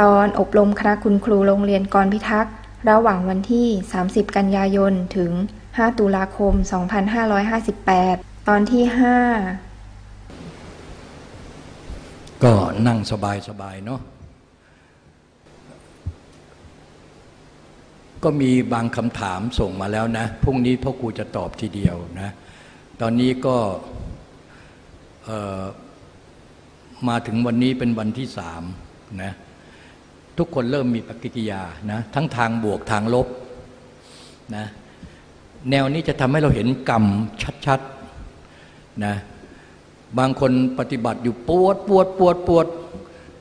ตอนอบรมคณะคุณครูโรงเรียนกรพิทักษ์ ระหว่างวันที่ 30 กันยายน ถึง 5 ตุลาคม 2558 ตอนที่ก็นั่งสบายสบายเนาะ ก็มีบางคำถามส่งมาแล้วนะ พรุ่งนี้พ่อครูจะตอบทีเดียวนะ ตอนนี้ก็มาถึงวันนี้เป็นวันที่สามนะ ทุกคนเริ่มมีปฏิกิริยานะทั้งทางบวกทางลบนะแนวนี้จะทำให้เราเห็นกรรมชัดๆนะบางคนปฏิบัติอยู่ปวดปวดปวดปวด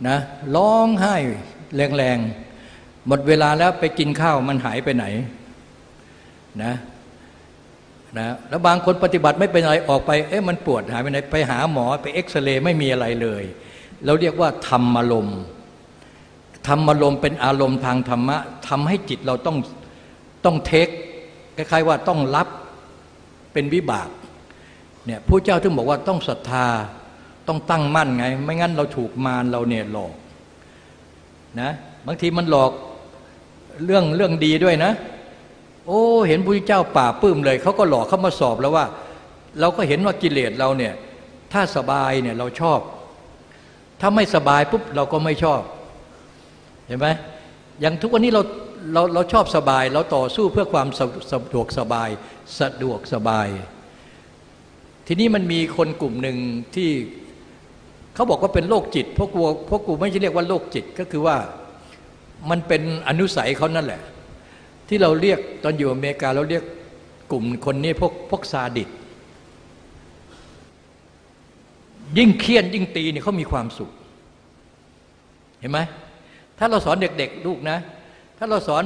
นะร้องไห้แรงๆ หมดเวลาแล้วไปกินข้าวมันหายไปไหนนะนะแล้วบางคนปฏิบัติไม่เป็นอะไรออกไป เอ๊ะมันปวดหายไปไหน ไปหาหมอไปเอ็กซเรย์ไม่มีอะไรเลย เราเรียกว่าธรรมอารมณ์ ธรรมอารมณ์เป็นอารมณ์ทางธรรมะทำให้จิตเราต้องต้องเทคคล้ายๆว่าต้องรับเป็นวิบากเนี่ยผู้เจ้าถึงบอกว่าต้องศรัทธาต้องตั้งมั่นไง ไม่งั้นเราถูกมารเราเนี่ยหลอกนะบางทีมันหลอกเรื่องเรื่องดีด้วยนะ โอ้เห็นพระเจ้าป่าปื้มเลยเขาก็หลอกเขามาสอบแล้วว่า เราก็เห็นว่ากิเลสเราเนี่ยถ้าสบายเนี่ยเราชอบ ถ้าไม่สบายปุ๊บเราก็ไม่ชอบ เห็นไหมอย่างทุกวันนี้เราเราเราชอบสบาย เราต่อสู้เพื่อความสะดวกสบายสะดวกสบาย ทีนี้มันมีคนกลุ่มหนึ่งที่เขาบอกว่าเป็นโรคจิตพวกกูพวกกูไม่ใช่เรียกว่าโรคจิตก็คือว่ามันเป็นอนุสัยเขานั่นแหละ ที่เราเรียกตอนอยู่อเมริกาเราเรียกกลุ่มคนนี้พวกพวกซาดิสยิ่งเคียนยิ่งตีเนี่ยเขามีความสุข เห็นไหม ถ้าเราสอนเด็กๆลูกนะ ถ้าเราสอน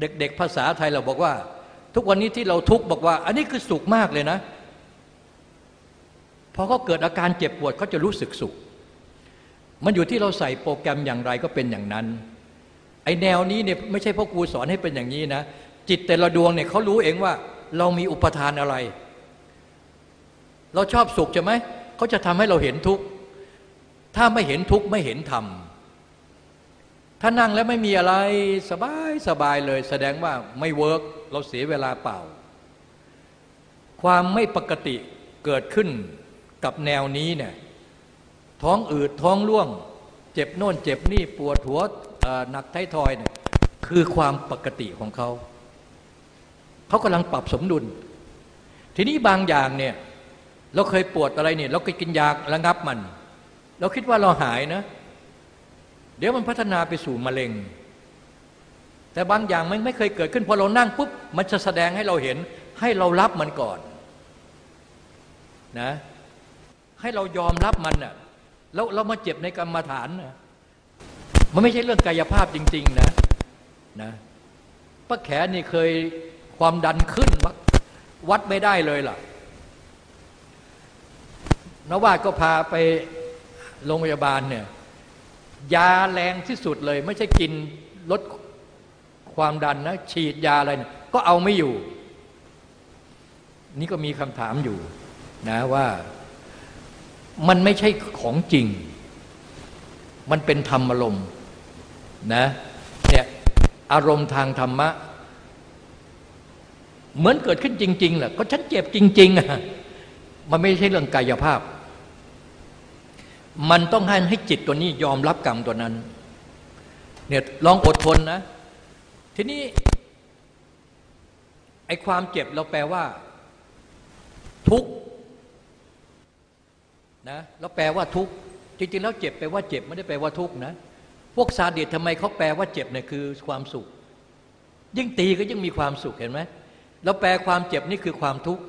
เด็ก ๆ ภาษาไทยเราบอกว่า ทุกวันนี้ที่เราทุกข์บอกว่า อันนี้คือสุขมากเลยนะพอเขาเกิดอาการเจ็บปวดเขาจะรู้สึกสุข มันอยู่ที่เราใส่โปรแกรมอย่างไรก็เป็นอย่างนั้น ไอแนวนี้เนี่ยไม่ใช่พ่อครูสอนให้เป็นอย่างนี้นะ จิตแต่ละดวงเนี่ยเขารู้เองว่า เรามีอุปาทานอะไร เราชอบสุขใช่ไหมเขาจะทำให้เราเห็นทุกข์ถ้าไม่เห็นทุกข์ไม่เห็นธรรม ถ้านั่งแล้วไม่มีอะไรสบายสบายเลย แสดงว่าไม่ work เราเสียเวลาเปล่า ความไม่ปกติเกิดขึ้นกับแนวนี้เนี่ยท้องอืดท้องร่วง เจ็บโน่นเจ็บนี่ปวดหัวหนักไททอยเนี่ยคือความปกติของเขา เขากำลังปรับสมดุล ทีนี้บางอย่างเนี่ยเราเคยปวดอะไรเนี่ยเราก็กินยาระงับมัน เราคิดว่าเราหายนะ เดี๋ยวมันพัฒนาไปสู่มะเร็ง แต่บางอย่างมันไม่เคยเกิดขึ้นพอเรานั่งปุ๊บมันจะแสดงให้เราเห็น ให้เรารับมันก่อนนะให้เรายอมรับมันน่ะแล้วเรามาเจ็บในกรรมฐานนะมันไม่ใช่เรื่องกายภาพจริง ๆ นะนะป้าแขนี่เคยความดันขึ้นวัดไม่ได้เลยล่ะนวาดก็พาไปโรงพยาบาลเนี่ย ยาแรงที่สุดเลย ไม่ใช่กินลดความดันนะ ฉีดยาอะไรนี่ยก็เอาไม่อยู่ นี่ก็มีคำถามอยู่นะว่ามันไม่ใช่ของจริง มันเป็นธรรมอารมณ์นะเนี่ยอารมณ์ทางธรรมะ เหมือนเกิดขึ้นจริงๆแหละก็ฉันเจ็บจริงๆอะมันไม่ใช่เรื่องกายภาพ มันต้องให้ให้จิตตัวนี้ยอมรับกรรมตัวนั้น เนี่ยลองอดทนนะ ทีนี้ไอ้ความเจ็บเราแปลว่า ทุกนะเราแปลว่าทุกจริงๆแล้วเจ็บแปลว่าเจ็บไม่ได้แปลว่าทุกนะพวกซาดิสทำไมเขาแปลว่าเจ็บเนี่ยคือความสุข ยิ่งตีก็ยิ่งมีความสุขเห็นไหมเราแปลความเจ็บนี่คือความทุกข์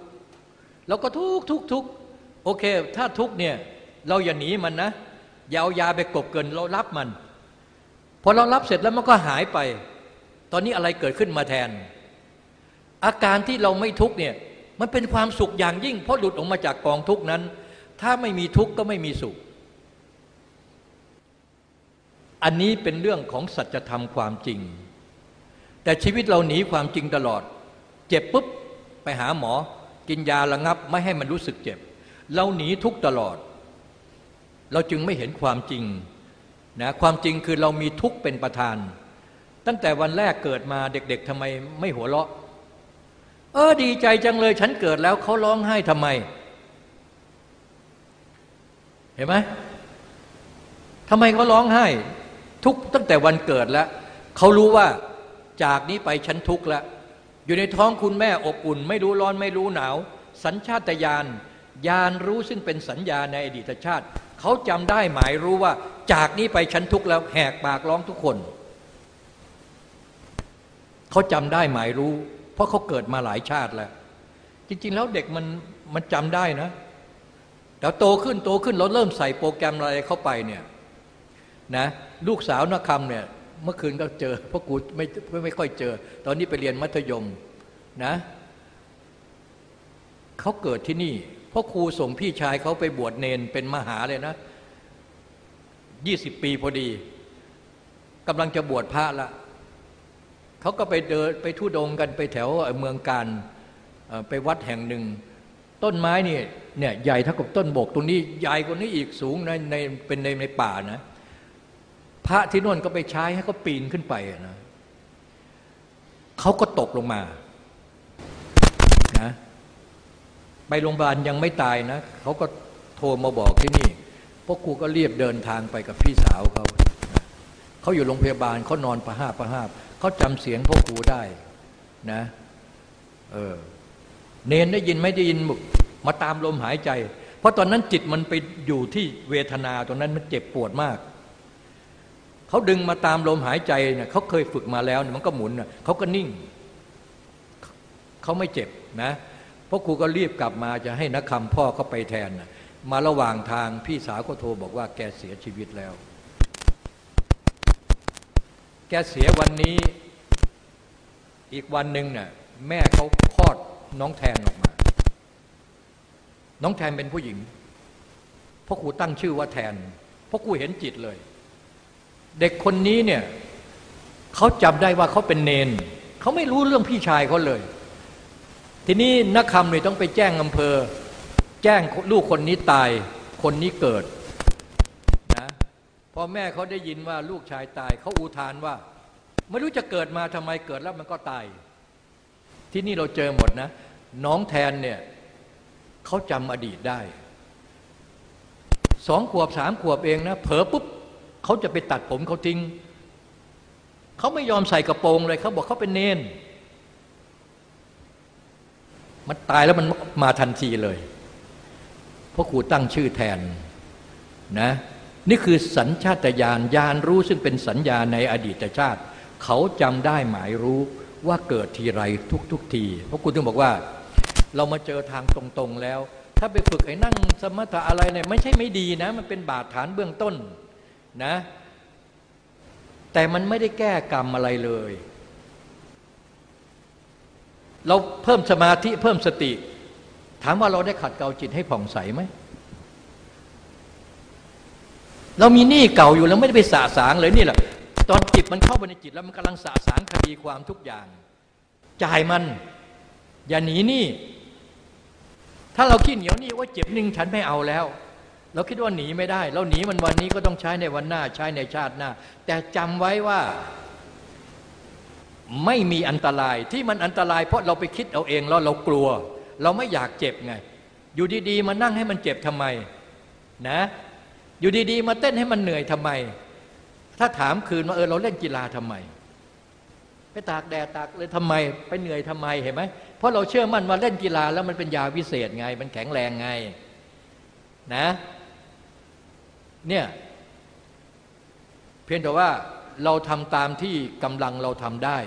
เราก็ทุกทุกทุกโอเค ถ้าทุกเนี่ย เราอย่าหนีมันนะอย่าเอายาไปกบเกินเรารับมัน พอเรารับเสร็จแล้วมันก็หายไป ตอนนี้อะไรเกิดขึ้นมาแทน อาการที่เราไม่ทุกเนี่ยมันเป็นความสุขอย่างยิ่ง เพราะหลุดออกมาจากกองทุกนั้น ถ้าไม่มีทุกก็ไม่มีสุข อันนี้เป็นเรื่องของสัจธรรมความจริง แต่ชีวิตเราหนีความจริงตลอด เจ็บปุ๊บไปหาหมอ กินยาระงับไม่ให้มันรู้สึกเจ็บ เราหนีทุกตลอด เราจึงไม่เห็นความจริงนะความจริงคือเรามีทุกข์เป็นประธาน ตั้งแต่วันแรกเกิดมาเด็ก ๆทำไมไม่หัวเราะ เออดีใจจังเลยฉันเกิดแล้วเขาร้องไห้ทำไม เห็นไหมทำไมเขาร้องไห้ ทุกตั้งแต่วันเกิดแล้วเขารู้ว่าจากนี้ไปฉันทุกข์แล้วอยู่ในท้องคุณแม่อบอุ่น ไม่รู้ร้อนไม่รู้หนาว สัญชาตญาณ ญาณรู้ซึ่งเป็นสัญญาในอดีตชาติ เขาจำได้หมายรู้ว่า จากนี้ไปฉันทุกข์แล้วแหกปากร้องทุกคน เขาจำได้หมายรู้ เพราะเขาเกิดมาหลายชาติแล้ว จริง ๆ แล้วเด็กมันมันจำได้นะแต่โตขึ้นโตขึ้นเราเริ่มใส่โปรแกรมอะไรเข้าไปเนี่ยนะลูกสาวนักคำเนี่ยเมื่อคืนก็เจอเพราะกูไม่ไม่ค่อยเจอ ตอนนี้ไปเรียนมัธยมนะเขาเกิดที่นี่ ราะครูส่งพี่ชายเขาไปบวชเนนเป็นมหาเลยนะยี่สิบปีพอดีกำลังจะบวชพระละเขาก็ไปเดินไปทุดงกันไปแถวเมืองการไปวัดแห่งหนึ่ง ต้นไม้นี่เนี่ยใหญ่เท่ากับต้นบก ตรงนี้ใหญ่กว่านี้อีกสูงในในเป็นในในป่านะ พระที่นวนก็ไปใช้ให้เขาปีนขึ้นไปนะเขาก็ตกลงมานะ ไปโรงพยาบาลยังไม่ตายนะเขาก็โทรมาบอกที่นี่พวกครูก็เรียบเดินทางไปกับพี่สาวเขาเขาอยู่โรงพยาบาลเขานอนประหาประหาเขาจำเสียงพ่อครูได้นะเออเนนได้ยินไม่ได้ยินมาตามลมหายใจ เพราะตอนนั้นจิตมันไปอยู่ที่เวทนาตรงนั้นมันเจ็บปวดมากเขาดึงมาตามลมหายใจเนี่ยเขาเคยฝึกมาแล้วมันก็หมุนเขาก็นิ่งเขาไม่เจ็บนะ พราะครูก็รีบกลับมาจะให้นักคำพ่อเขาไปแทนมาระหว่างทางพี่สาวก็โทรบอกว่าแกเสียชีวิตแล้ว แกเสียวันนี้อีกวันหนึ่งเน่ยแม่เขาคลอดน้องแทนออกมา น้องแทนเป็นผู้หญิงพ่อครูตั้งชื่อว่าแทนพ่อครูเห็นจิตเลย เด็กคนนี้เนี่ยเขาจำได้ว่าเขาเป็นเนนเขาไม่รู้เรื่องพี่ชายเขาเลย ทีนี้นักคำเนี่ยต้องไปแจ้งอำเภอ แจ้งลูกคนนี้ตาย คนนี้เกิดนะพอแม่เขาได้ยินว่าลูกชายตายเขาอุทานว่า ไม่รู้จะเกิดมาทำไมเกิดแล้วมันก็ตาย ที่นี่เราเจอหมดนะ น้องแทนเนี่ยเขาจำอดีตได้สองขวบสามขวบเองนะเผลอปุ๊บเขาจะไปตัดผมเขาทิ้งเขาไม่ยอมใส่กระโปรงเลยเขาบอกเขาเป็นเนน มันตายแล้วมันมาทันทีเลย เพราะครูตั้งชื่อแทนนะนี่คือสัญชาตญาณญาณรู้ซึ่งเป็นสัญญาในอดีตชาติ เขาจำได้หมายรู้ว่าเกิดทีไรทุกทุกที เพราะคุณถึงบอกว่า เรามาเจอทางตรงๆแล้ว ถ้าไปฝึกไอ้นั่งสมถะอะไรเนี่ยไม่ใช่ไม่ดีนะ มันเป็นบาดฐานเบื้องต้นนะ แต่มันไม่ได้แก้กรรมอะไรเลย เราเพิ่มสมาธิเพิ่มสติ ถามว่าเราได้ขัดเกลาจิตให้ผ่องใสไหมเรามีหนี้เก่าอยู่แล้วไม่ได้ไปสะสางเลยนี่แหละตอนจิตมันเข้าไปในจิตแล้วมันกำลังสะสางคดีความทุกอย่าง จ่ายมัน อย่าหนีหนี้ถ้าเราขี้เหนียวนี่ว่าเจ็บนึงฉันไม่เอาแล้ว เราคิดว่าหนีไม่ได้ เราหนีมันวันนี้ก็ต้องใช้ในวันหน้าใช้ในชาติหน้า แต่จำไว้ว่า ไม่มีอันตรายที่มันอันตราย เพราะเราไปคิดเอาเองแล้วเรากลัว เราไม่อยากเจ็บไง อยู่ดีๆ มานั่งให้มันเจ็บทำไมนะ อยู่ดีๆ มาเต้นให้มันเหนื่อยทำไม ถ้าถามคืนว่าเออเราเล่นกีฬาทำไม ไปตากแดดตากเลยทำไม ไปเหนื่อยทำไมเห็นไหมเพราะเราเชื่อมั่นว่าเล่นกีฬาแล้วมันเป็นยาวิเศษไง มันแข็งแรงไงนะ เนี่ยเพียงแต่ว่า เราทำตามที่กำลังเราทำได้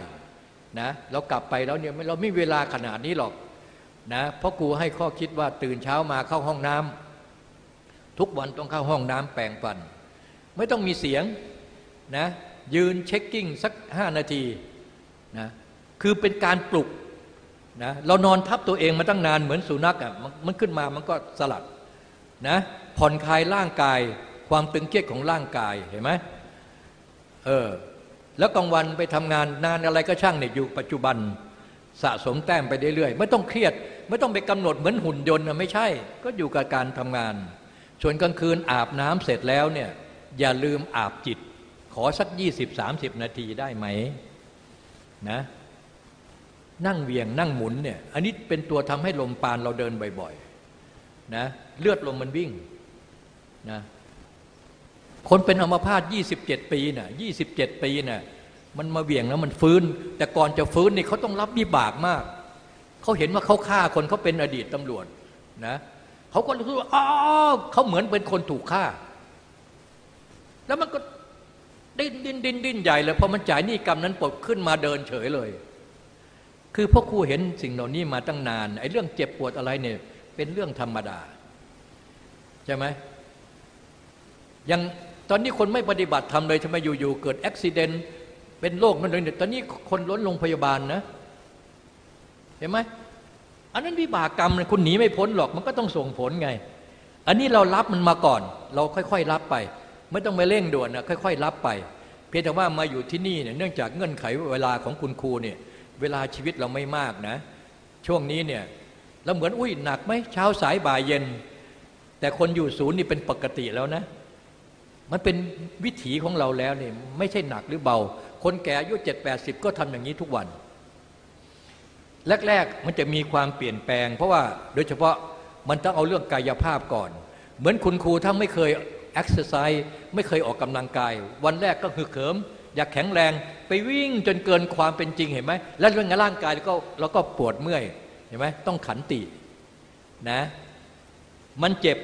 นะเรากลับไปแล้วเนี่ยเราไม่เวลาขนาดนี้หรอกนะเพราะครูให้ข้อคิดว่าตื่นเช้ามาเข้าห้องน้ำทุกวันต้องเข้าห้องน้ำแปรงฟัน ไม่ต้องมีเสียงนะยืนเช็คกิ้งสักห้านาทีนะคือเป็นการปลุกนะเรานอนทับตัวเองมาตั้งนานเหมือนสุนัขอะมันขึ้นมามันก็สลัดนะผ่อนคลายร่างกายความตึงเครียดของร่างกายเห็นไหม เออแล้วกลางวันไปทำงานนานอะไรก็ช่างเนี่ยอยู่ปัจจุบันสะสมแต้มไปเรื่อยๆไม่ต้องเครียด ไม่ต้องไปกำหนดเหมือนหุ่นยนต์ไม่ใช่ ก็อยู่กับการทำงาน ส่วนกลางคืนอาบน้ำเสร็จแล้วเนี่ยอย่าลืมอาบจิต ขอสักยี่สิบสามสิบนาทีได้ไหมนะนั่งเวียงนั่งหมุนเนี่ยอันนี้เป็นตัวทำให้ลมปานเราเดินบ่อยๆนะเลือดลมมันวิ่งนะ คนเป็นอัมพาตยี่สิบเจ็ดปีนะ่ะยี่สิบเจ็ดปีนะ่ะมันมาเวียงแล้วมันฟื้น แต่ก่อนจะฟื้นนี่เขาต้องรับวิบากมาก เขาเห็นว่าเขาฆ่าคนเขาเป็นอดีตตำรวจนะเขาก็รู้ว่าอ๋อเขาเหมือนเป็นคนถูกฆ่า แล้วมันก็ดิ้นดิ้นดิ้นดิ้นใหญ่เลยพอมันจ่ายหนี้กรรมนั้นปลดขึ้นมาเดินเฉยเลย คือพ่อครูเห็นสิ่งเหล่านี้มาตั้งนานไอ้เรื่องเจ็บปวดอะไรเนี่ย เป็นเรื่องธรรมดา ใช่ไหมยัง ตอนนี้คนไม่ปฏิบัติทำเลยทำไมอยู่ๆเกิดอุบิเหตุเป็นโรคนั่นเลยตอนนี้คนล้นโรงพยาบาลนะ เห็นไหมอันนั้นวิบากกรรมคุณหนีไม่พ้นหรอกมันก็ต้องส่งผลไง อันนี้เรารับมันมาก่อน เราค่อยๆรับไป ไม่ต้องไปเร่งด่วนนะค่อยๆรับไป เพียงแต่ว่ามาอยู่ที่นี่เนี่ยเนื่องจากเงื่อนไขเวลาของคุณครูเนี่ยเวลาชีวิตเราไม่มากนะ ช่วงนี้เนี่ยเราเหมือนอุ้ยหนักไหมเช้าสายบ่ายเย็น แต่คนอยู่ศูนย์นี่เป็นปกติแล้วนะ มันเป็นวิถีของเราแล้วเนี่ยไม่ใช่หนักหรือเบา คนแก่อายุเจ็ดแปดสิบก็ทำอย่างนี้ทุกวัน แรกๆมันจะมีความเปลี่ยนแปลง เพราะว่าโดยเฉพาะมันต้องเอาเรื่องกายภาพก่อน เหมือนคุณครูถ้าไม่เคยเอ็กซ์ไซส์ไม่เคยออกกำลังกาย วันแรกก็คือเหิม อยากแข็งแรงไปวิ่งจนเกินความเป็นจริงเห็นไหมแล้วเรื่องร่างกายก็เราก็ปวดเมื่อยเห็นไหมต้องขันตินะ มันเจ็บ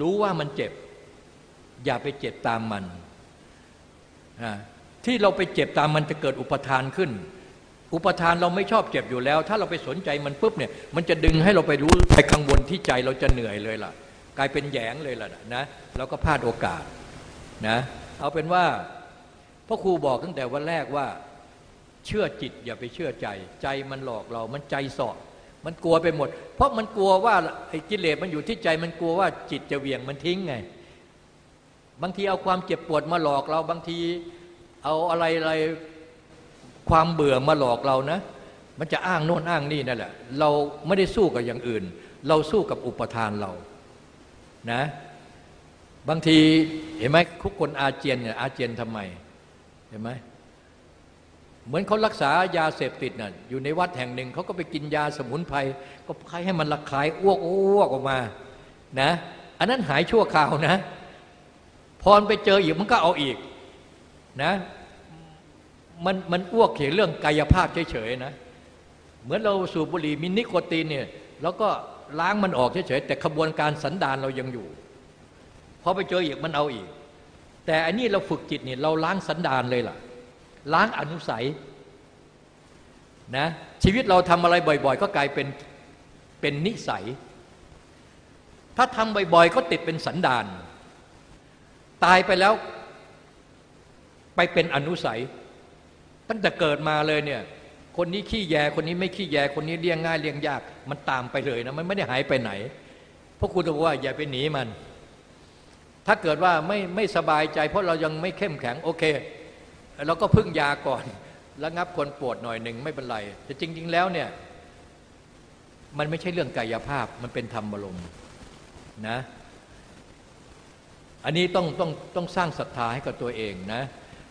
รู้ว่ามันเจ็บ อย่าไปเจ็บตามมันที่เราไปเจ็บตามมันจะเกิดอุปาทานขึ้น อุปาทานเราไม่ชอบเจ็บอยู่แล้ว ถ้าเราไปสนใจมันปุ๊บเนี่ย มันจะดึงให้เราไปรู้ไปกังวลที่ใจเราจะเหนื่อยเลยล่ะ กลายเป็นแยงเลยล่ะนะเราก็พลาดโอกาสนะเอาเป็นว่าพ่อครูบอกตั้งแต่วันแรกว่า เชื่อจิตอย่าไปเชื่อใจ ใจมันหลอกเรา มันใจสอบมันกลัวไปหมด เพราะมันกลัวว่าไอ้กิเลสมันอยู่ที่ใจมันกลัวว่าจิตจะเวียงมันทิ้งไง บางทีเอาความเจ็บปวดมาหลอกเรา บางทีเอาอะไรอะไรความเบื่อมาหลอกเรานะ มันจะอ้างโน่นอ้างนี่นั่นแหละ เราไม่ได้สู้กับอย่างอื่น เราสู้กับอุปทานเรา นะ บางทีเห็นไหมทุกคนอาเจียนเนี่ยอาเจียนทำไม เห็นไหมเหมือนเขารักษายาเสพติดน่ะอยู่ในวัดแห่งหนึ่งเขาก็ไปกินยาสมุนไพรก็ใครให้มันระคายอ้วกอ้วกออกมา นะ อันนั้นหายชั่วคราวนะ พรไปเจออีกมันก็เอาอีกนะมันมันอ้วกเขียนเรื่องกายภาพเฉยๆนะเหมือนเราสูบบุหรี่มีนิโคตินเนี่ยแล้วก็ล้างมันออกเฉยๆแต่ขบวนการสันดานเรายังอยู่พอไปเจออีกมันเอาอีก แต่อันนี้เราฝึกจิตเนี่ยเราล้างสันดานเลยล่ะ ล้างอนุสัยนะชีวิตเราทำอะไรบ่อย ๆ ก็กลายเป็นเป็นนิสัย ถ้าทำบ่อยๆ ก็ติดเป็นสันดาน ตายไปแล้ว ไปเป็นอนุสัย ตั้งแต่เกิดมาเลยเนี่ย คนนี้ขี้แยคนนี้ไม่ขี้แยคนนี้เลี้ยงง่ายเลี้ยงยาก มันตามไปเลยนะมันไม่ได้หายไปไหนพราะคุณบอกว่าอย่าไปหนีมัน ถ้าเกิดว่าไม่ไม่สบายใจ เพราะเรายังไม่เข้มแข็งโอเคเราก็พึ่งยาก่อนแล้งับคนปวดหน่อยหนึ่งไม่เป็นไร แต่จริง ๆ แล้วเนี่ย มันไม่ใช่เรื่องกายภาพมันเป็นธรรมบรมนะ อันนี้ต้องต้องต้องสร้างศรัทธาให้กับตัวเองนะ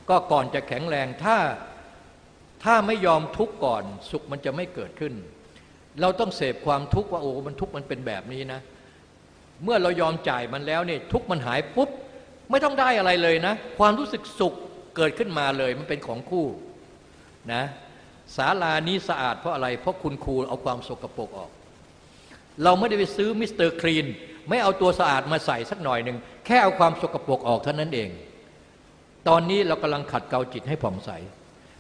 ก็ก่อนจะแข็งแรงถ้าถ้าไม่ยอมทุกข์ก่อนสุขมันจะไม่เกิดขึ้น เราต้องเสพความทุกข์ว่าโอ้มันทุกข์มันเป็นแบบนี้นะ เมื่อเรายอมจ่ายมันแล้วเนี่ยทุกข์มันหายปุ๊บไม่ต้องได้อะไรเลยนะ ความรู้สึกสุขเกิดขึ้นมาเลยมันเป็นของคู่นะศาลานี้สะอาดเพราะอะไร เพราะคุณครูเอาความสกปรกออก เราไม่ได้ไปซื้อ Mr. Clean ไม่เอาตัวสะอาดมาใส่สักหน่อยหนึ่งแค่เอาความสกปรกออกเท่านั้นเอง ตอนนี้เรากำลังขัดเกลาจิตให้ผ่องใส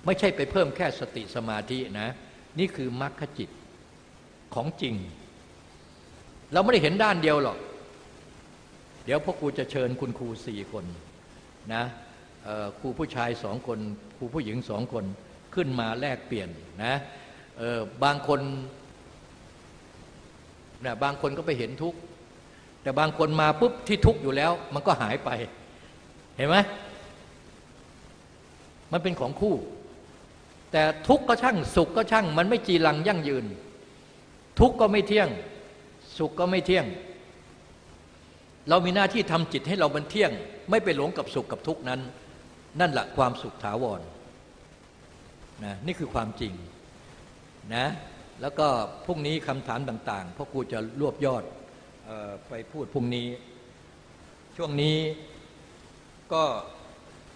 ไม่ใช่ไปเพิ่มแค่สติสมาธินะ นี่คือมรรคจิตของจริง เราไม่ได้เห็นด้านเดียวหรอก เดี๋ยวพ่อครูจะเชิญคุณครูสี่คนนะครูผู้ชายสองคนครูผู้หญิงสองคนขึ้นมาแลกเปลี่ยนนะบางคนนะบางคนก็ไปเห็นทุกข์ แต่บางคนมาปุ๊บที่ทุกข์อยู่แล้ว มันก็หายไป เห็นไหมมันเป็นของคู่ แต่ทุกข์ก็ช่างสุขก็ช่าง มันไม่จีรังยั่งยืน ทุกข์ก็ไม่เที่ยง สุขก็ไม่เที่ยง เรามีหน้าที่ทำจิตให้เรามันเที่ยง ไม่ไปหลงกับสุขกับทุกข์นั้น นั่นแหละความสุขถาวรนะนี่คือความจริงนะแล้วก็พรุ่งนี้คำถามต่าง ๆพ่อครูจะรวบยอด ไปพูดพรุ่งนี้ ช่วงนี้ก็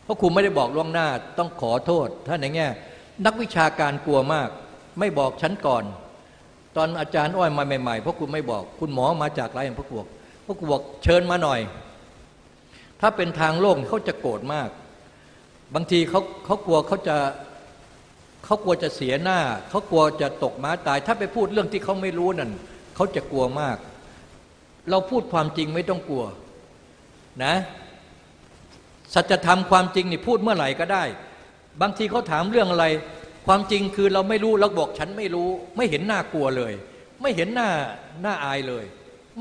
พ่อครูไม่ได้บอกล่วงหน้าต้องขอโทษถ้านในแง่นักวิชาการกลัวมาก ไม่บอกฉันก่อน ตอนอาจารย์อ้อยมาใหม่ๆพ่อครูไม่บอก คุณหมอมาจากไรพ่อครูบอกพ่อครูบอกเชิญมาหน่อย ถ้าเป็นทางโลกเขาจะโกรธมาก บางทีเขาเขากลัวเขาจะเขากลัวจะเสียหน้าเขากลัวจะตกม้าตาย ถ้าไปพูดเรื่องที่เขาไม่รู้นั่นเขาจะกลัวมาก เราพูดความจริงไม่ต้องกลัวนะสัจธรรมความจริงนี่พูดเมื่อไหร่ก็ได้ บางทีเขาถามเรื่องอะไร ความจริงคือเราไม่รู้เราบอกฉันไม่รู้ ไม่เห็นหน้ากลัวเลย ไม่เห็นหน้าหน้าอายเลย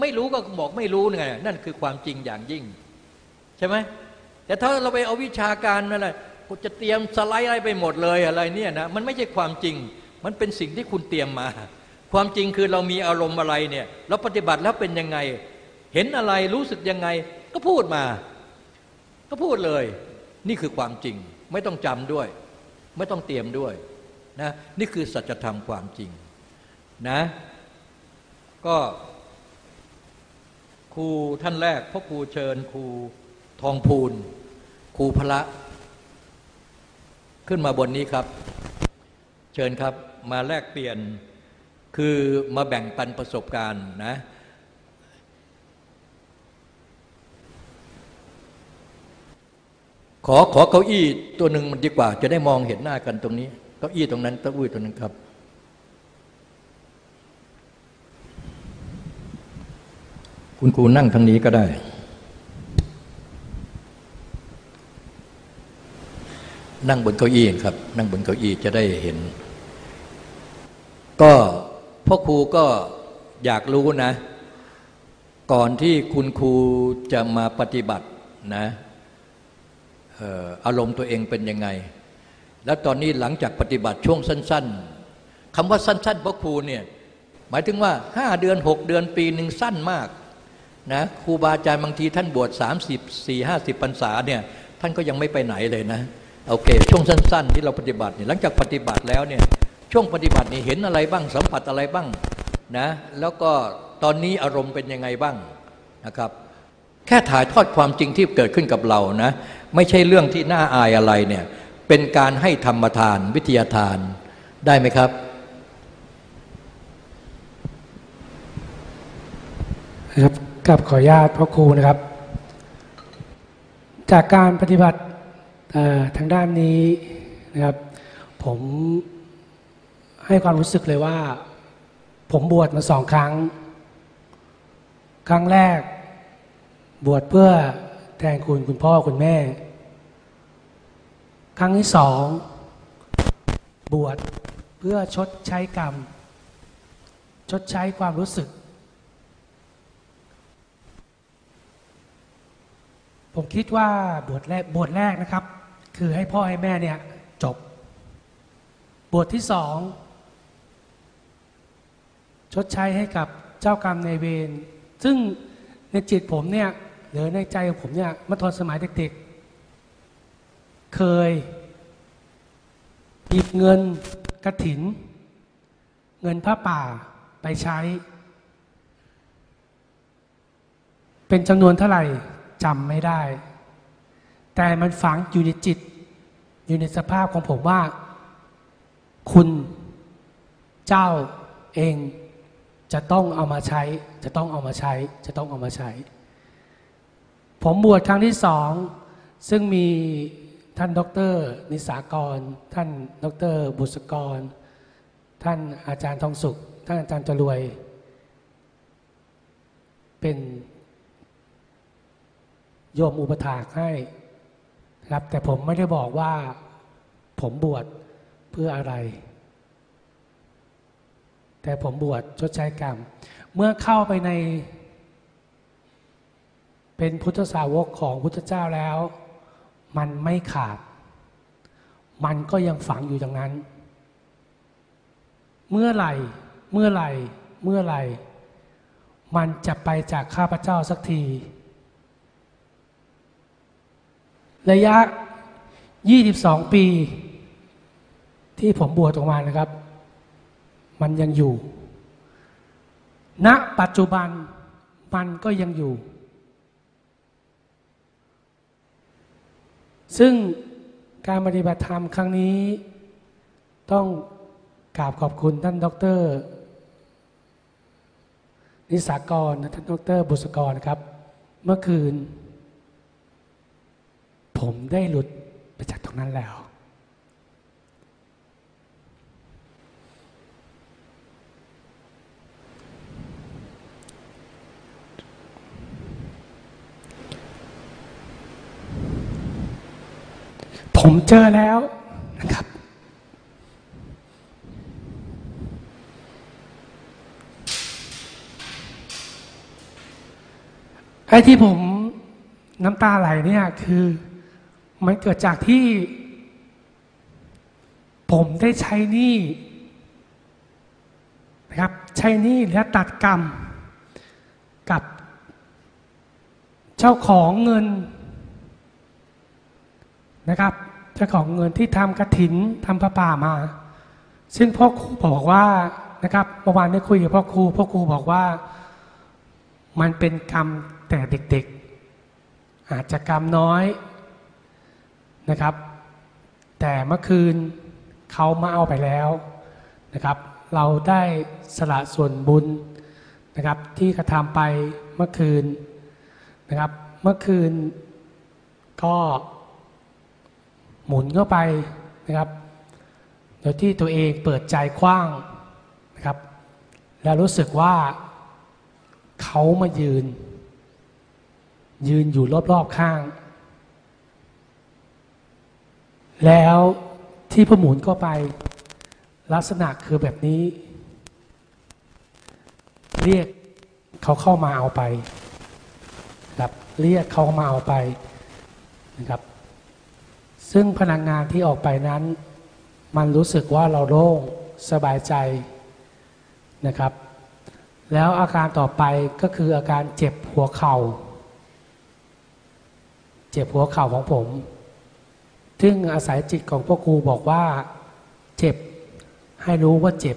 ไม่รู้ก็บอกไม่รู้ไงนั่นคือความจริงอย่างยิ่ง ใช่ไหมแต่ถ้าเราไปเอาวิชาการนั่นแหละกูจะเตรียมสไลด์อะไรไปหมดเลยอะไรเนี่ยนะมันไม่ใช่ความจริง มันเป็นสิ่งที่คุณเตรียมมา ความจริงคือเรามีอารมณ์อะไรเนี่ยเราปฏิบัติแล้วเป็นยังไง เห็นอะไรรู้สึกยังไง ก็พูดมา ก็พูดเลย นี่คือความจริง ไม่ต้องจำด้วย ไม่ต้องเตรียมด้วยนะนี่คือสัจธรรมความจริงนะก็ครูท่านแรกพ่อครูเชิญครูทองพูนครูพระ ขึ้นมาบนนี้ครับ เชิญครับมาแลกเปลี่ยน คือมาแบ่งปันประสบการณ์นะขอขอเก้าอี้ตัวหนึ่งมันดีกว่า จะได้มองเห็นหน้ากันตรงนี้เก้าอี้ตรงนั้นเก้าอี้ตรงนั้นครับ คุณครูนั่งทางนี้ก็ได้ นั่งบนเก้าอี้ครับ นั่งบนเก้าอี้จะได้เห็น ก็ พ่อครูก็อยากรู้นะ ก่อนที่คุณครูจะมาปฏิบัตินะอารมณ์ตัวเองเป็นยังไง แล้วตอนนี้หลังจากปฏิบัติช่วงสั้น ๆคำว่าสั้น ๆพ่อครูเนี่ยหมายถึงว่าห้าเดือนหกเดือนปีหนึ่งสั้นมากนะครูบาอาจารย์บางทีท่านบวชสามสิบสี่ห้าสิบพรรษาเนี่ยท่านก็ยังไม่ไปไหนเลยนะโอเค ช่วงสั้น ๆ ที่เราปฏิบัติเนี่ยหลังจากปฏิบัติแล้วเนี่ย ช่วงปฏิบัตินี่เห็นอะไรบ้างสัมผัสอะไรบ้างนะแล้วก็ตอนนี้อารมณ์เป็นยังไงบ้างนะครับ แค่ถ่ายทอดความจริงที่เกิดขึ้นกับเรานะ ไม่ใช่เรื่องที่น่าอายอะไรเนี่ยเป็นการให้ธรรมทานวิทยาทานได้ไหมครับครับกับขออนุญาตพ่อครูนะครับ จากการปฏิบัติทางด้านนี้นะครับ ผม ให้ความรู้สึกเลยว่า ผมบวชมาสองครั้ง ครั้งแรก บวชเพื่อแทนคุณคุณพ่อคุณแม่ ครั้งที่สอง บวชเพื่อชดใช้กรรม ชดใช้ความรู้สึก ผมคิดว่าบวชแรกบวชแรกนะครับ คือให้พ่อให้แม่เนี่ยจบบทที่สอง ชดใช้ให้กับเจ้ากรรมในเวรซึ่งในจิตผมเนี่ยหรือในใจของผมเนี่ยเมื่อตอนสมัยเด็กๆ เคยหยิบเงินกระถิน เงินพระป่าไปใช้ เป็นจำนวนเท่าไหร่จำไม่ได้ แต่มันฝังอยู่ในจิต อยู่ในสภาพของผมว่า คุณเจ้าเอง จะต้องเอามาใช้ จะต้องเอามาใช้ จะต้องเอามาใช้ ผมบวชครั้งที่สอง ซึ่งมีท่านดร นิสากร ท่านดร บุษกร ท่านอาจารย์ทองสุข ท่านอาจารย์จรวย เป็นโยมอุปถากให้ครับแต่ผมไม่ได้บอกว่าผมบวชเพื่ออะไร แต่ผมบวชชดใช้กรรม เมื่อเข้าไปใน เป็นพุทธสาวกของพุทธเจ้าแล้ว มันไม่ขาด มันก็ยังฝังอยู่อย่างนั้น เมื่อไหร่ เมื่อไหร่ เมื่อไหร่ มันจะไปจากข้าพเจ้าสักที ระยะยี่สิบสองปี ที่ผมบวชออกมานะครับ มันยังอยู่ ณ ปัจจุบันมันก็ยังอยู่ ซึ่งการปฏิบัติธรรมครั้งนี้ ต้องกราบขอบคุณท่านดร นิสากรท่านดรบุษกรครับ เมื่อคืน ผมได้หลุดไปจากตรงนั้นแล้ว ผมเจอแล้วนะครับ ไอ้ที่ผมน้ำตาไหลเนี่ยคือมันเกิดจากที่ ผมได้ใช้หนี้นะครับ ใช้หนี้และตัดกรรม กับ เจ้าของเงินนะครับ เจ้าของเงินที่ทำกระถินทำพระป่ามา ซึ่งพ่อครูบอกว่านะครับเมื่อวานได้คุยกับพ่อครูพ่อครูบอกว่ามันเป็นกรรมแต่เด็กๆ อาจจะกรรมน้อยนะครับ แต่เมื่อคืนเขามาเอาไปแล้วนะครับ เราได้สละส่วนบุญนะครับที่กระทำไปเมื่อคืนนะครับ เมื่อคืนก็ หมุนเข้าไปนะครับ โดยที่ตัวเองเปิดใจกว้างนะครับ แล้วรู้สึกว่าเขามายืน ยืนอยู่รอบๆข้าง แล้วที่พอหมุนเข้าไป ลักษณะคือแบบนี้ เรียกเขาเข้ามาเอาไปนะครับเรียกเขามาเอาไปนะครับ ซึ่งพลังงานที่ออกไปนั้น มันรู้สึกว่าเราโล่งสบายใจนะครับ แล้วอาการต่อไปก็คืออาการเจ็บหัวเข่า เจ็บหัวเข่าของผม ซึ่งอาศัยจิตของพ่อครูบอกว่าเจ็บให้รู้ว่าเจ็บ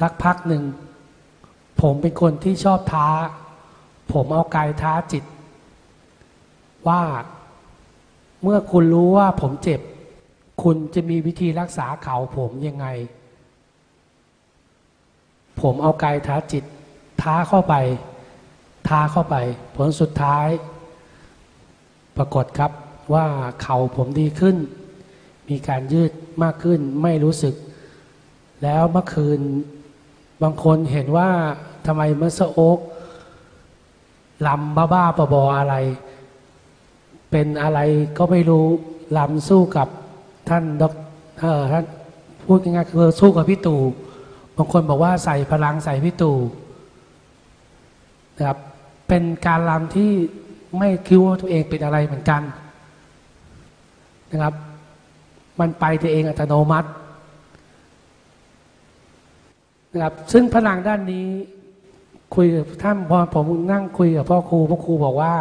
สักพักหนึ่ง ผมเป็นคนที่ชอบท้า ผมเอากายท้าจิต ว่า เมื่อคุณรู้ว่าผมเจ็บ คุณจะมีวิธีรักษาเขาผมยังไง ผมเอากายท้าจิต ท้าเข้าไป ท้าเข้าไป ผลสุดท้าย ปรากฏครับว่าเข่าผมดีขึ้น มีการยืดมากขึ้นไม่รู้สึก แล้วเมื่อคืนบางคนเห็นว่าทำไมเมื่อสโอกลำบ้าๆบอๆอะไร เป็นอะไรก็ไม่รู้ลำสู้กับท่านดอกเออท่านพูดง่ายๆคือสู้กับพี่ตู่บางคนบอกว่าใส่พลังใส่พี่ตู่นะครับเป็นการลำที่ไม่คิดว่าตัวเองเป็นอะไรเหมือนกันนะครับ มันไปตัวเองอัตโนมัตินะครับซึ่งพลังด้านนี้คุยกับท่านพอผมนั่งคุยกับพ่อครูพ่อครูบอกว่า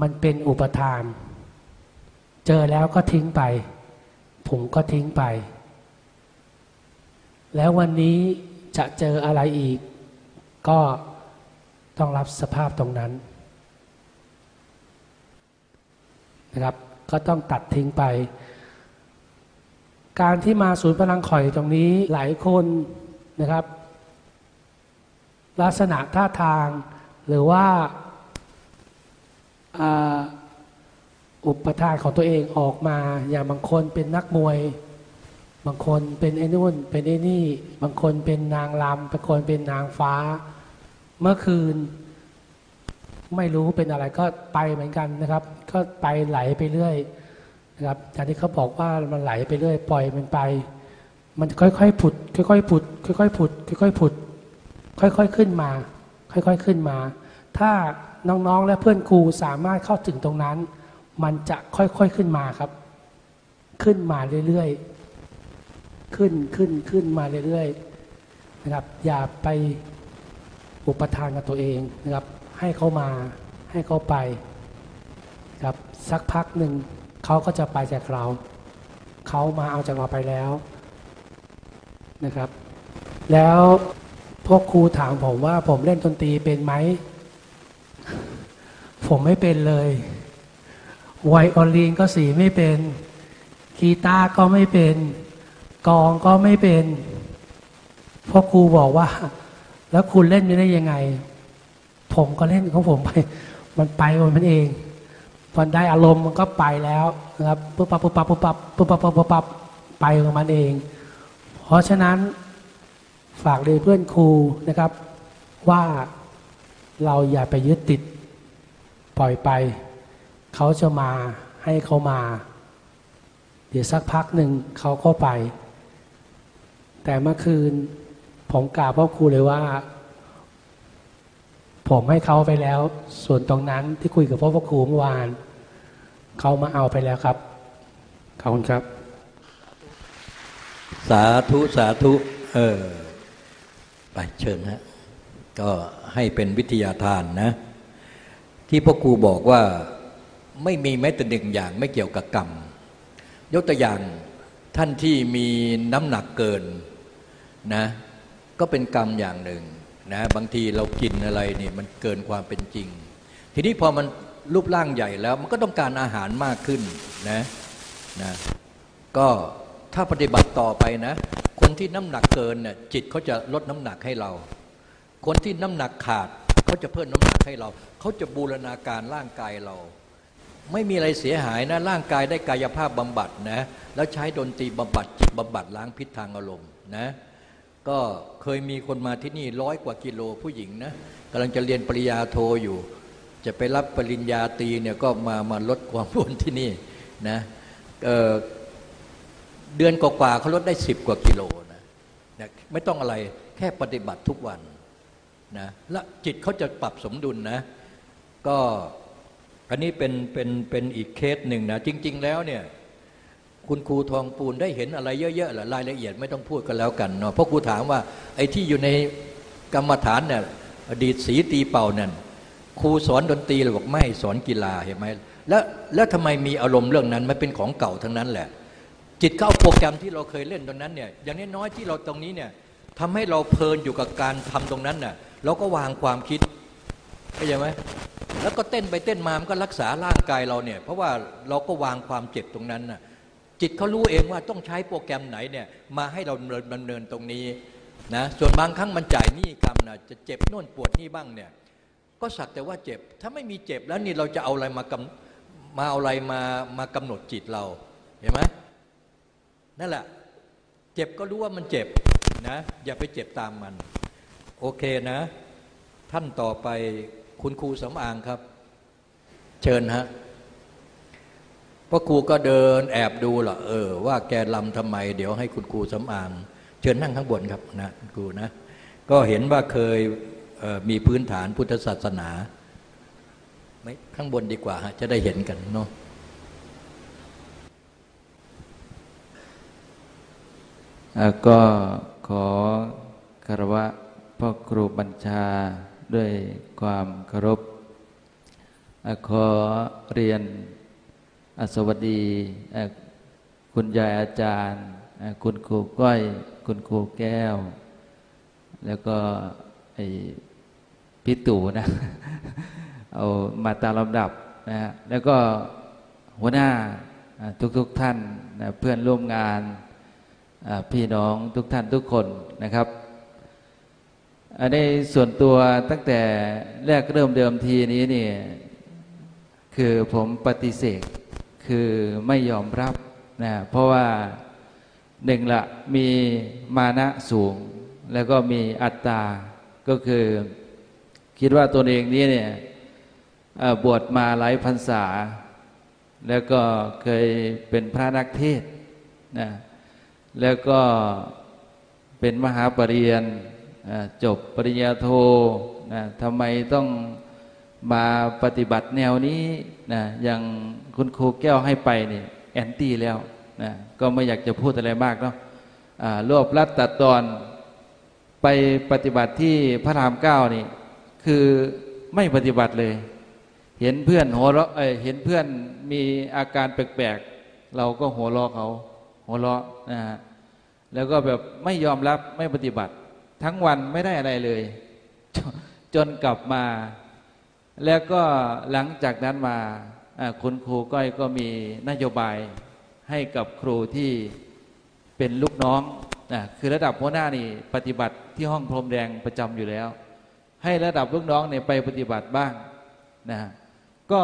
มันเป็นอุปทาน เจอแล้วก็ทิ้งไป ผมก็ทิ้งไป แล้ววันนี้จะเจออะไรอีก ก็ต้องรับสภาพตรงนั้นนะครับ ก็ต้องตัดทิ้งไป การที่มาศูนย์พลังข่อยตรงนี้หลายคนนะครับ ลักษณะท่าทางหรือว่า อุปทานของตัวเองออกมา อย่างบางคนเป็นนักมวย บางคนเป็นไอ้นู่น เป็นไอ้นี่ บางคนเป็นนางรำบางคนเป็นนางฟ้า เมื่อคืน ไม่รู้เป็นอะไรก็ไปเหมือนกันนะครับ ก็ไปไหลไปเรื่อยนะครับอย่างที่เขาบอกว่ามันไหลไปเรื่อย ปล่อยมันไป มันค่อยๆผุด ค่อยๆผุด ค่อยๆผุด ค่อยๆผุด ค่อยๆขึ้นมา ค่อยๆขึ้นมา ถ้า น้องๆ และเพื่อนครูสามารถเข้าถึงตรงนั้น มันจะค่อยๆขึ้นมาครับ ขึ้นมาเรื่อยๆ ขึ้นขึ้นขึ้นมาเรื่อยๆนะครับอย่าไปอุปทานกับตัวเองนะครับ ให้เขามาให้เขาไปครับสักพักหนึ่งเขาก็จะไปจากเรา เขามาเอาจากเราไปแล้วนะครับ แล้วพวกครูถามผมว่าผมเล่นดนตรีเป็นไหม ผมไม่เป็นเลยไวโอลินก็สีไม่เป็นกีตาร์ก็ไม่เป็น กองก็ไม่เป็นพราะครูบอกว่า แล้วคุณเล่นไม่ได้ยังไง ผมก็เล่นของผมไป มันไปมันเองพอได้อารมณ์มันก็ไปแล้วนะครับปุ๊บปั๊บปุ๊บปั๊บปุ๊บปั๊บปุ๊บปั๊บปุ๊บปั๊บไปของมันเอง เพราะฉะนั้นฝากเรียนเพื่อนครูนะครับ ว่าเราอย่าไปยึดติด ปล่อยไป เขาจะมาให้เขามา เดี๋ยวสักพักหนึ่งเขาก็ไป แต่เมื่อคืน ผมกราบพ่อครูเลยว่า ผมให้เขาไปแล้ว ส่วนตรงนั้นที่คุยกับพ่อพ่อครูเมื่อวาน เขามาเอาไปแล้วครับ ขอบคุณครับ สาธุสาธุ เออ ไปเชิญฮะก็ให้เป็นวิทยาทานนะ ที่พ่อครูบอกว่าไม่มีแม้แต่หนึ่งอย่างไม่เกี่ยวกับกรรม ยกตัวอย่างท่านที่มีน้ำหนักเกินนะก็เป็นกรรมอย่างหนึ่งนะบางทีเรากินอะไรนี่มันเกินความเป็นจริง ทีนี้พอมันรูปร่างใหญ่แล้วมันก็ต้องการอาหารมากขึ้นนะนะก็ถ้าปฏิบัติต่อไปนะ คนที่น้ำหนักเกินเนี่ยจิตเขาจะลดน้ำหนักให้เรา คนที่น้ำหนักขาด เขาจะเพิ่มน้ำหนักให้เรา เขาจะบูรณาการร่างกายเรา ไม่มีอะไรเสียหายนะร่างกายได้กายภาพบำบัดนะแล้วใช้ดนตรีบำบัดจิตบำบัดล้างพิษทางอารมณ์นะก็เคยมีคนมาที่นี่ร้อยกว่ากิโลผู้หญิงนะกำลังจะเรียนปริญญาโทอยู่ จะไปรับปริญญาตรีเนี่ยก็มามาลดความอ้วนที่นี่นะเเดือนกว่าๆเขาลดได้สิบกว่ากิโลนะนะไม่ต้องอะไรแค่ปฏิบัติทุกวัน นะและจิตเขาจะปรับสมดุลนะก็อันนี้เป็นเป็นเป็นอีกเคสหนึ่งนะจริง ๆ แล้วเนี่ยคุณครูทองปูนได้เห็นอะไรเยอะๆหละรายละเอียดไม่ต้องพูดกันแล้วกันเนาะเพราะครูถามว่าไอ้ที่อยู่ในกรรมฐานเนี่ยอดีตสีตีเป่านั่นครูสอนดนตรีเลยบอกไม่สอนกีฬาเห็นไหมแล้วแล้วทำไมมีอารมณ์เรื่องนั้นมันเป็นของเก่าทั้งนั้นแหละ จิตเข้าโปรแกรมที่เราเคยเล่นตรงนั้นเนี่ยอย่างน้อยๆที่เราตรงนี้เนี่ยทำให้เราเพลินอยู่กับการทำตรงนั้นน่ะ เราก็วางความคิดเข้าใจไหมแล้วก็เต้นไปเต้นมามันก็รักษาร่างกายเราเนี่ย เพราะว่าเราก็วางความเจ็บตรงนั้นน่ะจิตเขารู้เองว่าต้องใช้โปรแกรมไหนเนี่ยมาให้เราดำเนินตรงนี้นะส่วนบางครั้งมันจ่ายหนี้กรรมนะจะเจ็บน่นปวดนี่บ้างเนี่ยก็สักแต่ว่าเจ็บ ถ้าไม่มีเจ็บแล้วนี่เราจะเอาอะไรมากำมาเอาอะไรมามากำหนดจิตเราเห็นไหมนั่นแหละ เจ็บก็รู้ว่ามันเจ็บนะอย่าไปเจ็บตามมัน โอเคนะ ท่านต่อไปคุณครูสำอางครับ เชิญฮะพราะครูก็เดินแอบดูหรอเออ ว่าแกลำทำไม เดี๋ยวให้คุณครูสำอาง เชิญนั่งข้างบนครับนะคุณครูนะ ก็เห็นว่าเคยมีพื้นฐานพุทธศาสนาไม่ข้างบนดีกว่าฮะจะได้เห็นกันเนาะก็ขอคารวะ พ่อครูบัญชาด้วยความเคารพขอเรียนสวัสดีคุณยายอาจารย์ คุณครูก้อย คุณครูแก้ว แล้วก็ไอ้พิตู่นะ เอามาตามลำดับนะฮะแล้วก็หัวหน้าทุกๆทท่านนะเพื่อนร่วมงานพี่น้องทุกท่านทุกคนนะครับ ในส่วนตัวตั้งแต่แรกเริ่มเดิมทีนี้นี่คือผมปฏิเสธคือไม่ยอมรับนะเพราะว่าหนึ่งละมีมานะสูง แล้วก็มีอัตตา ก็คือคิดว่าตัวเองนี้เนี่ยบวชมาหลายพรรษา แล้วก็เคยเป็นพระนักเทศนะแล้วก็เป็นมหาปรริญญา จบปริญญาโทนะทำไมต้องมาปฏิบัติแนวนี้นะอย่างคุณครูแก้วให้ไปเนี่ยแอนตี้แล้วนะก็ไม่อยากจะพูดอะไรมากเนาะรวบรัดตัดตอนไปปฏิบัติที่พระรามเก้านี่ คือไม่ปฏิบัติเลย เห็นเพื่อนหัวเราะเเห็นเพื่อนมีอาการแปลกๆ เราก็หัวเราะเขาหัวเราะนะฮะแล้วก็แบบไม่ยอมรับไม่ปฏิบัติ ทั้งวันไม่ได้อะไรเลยจนจนกลับมา แล้วก็หลังจากนั้นมาคุณครูก้อยก็มีนโยบายให้กับครูที่เป็นลูกน้องนะคือระดับหัวหน้านี่ปฏิบัติที่ห้องพรมแดงประจำอยู่แล้ว ให้ระดับลูกน้องเนี่ยไปปฏิบัติบ้างนะฮะก็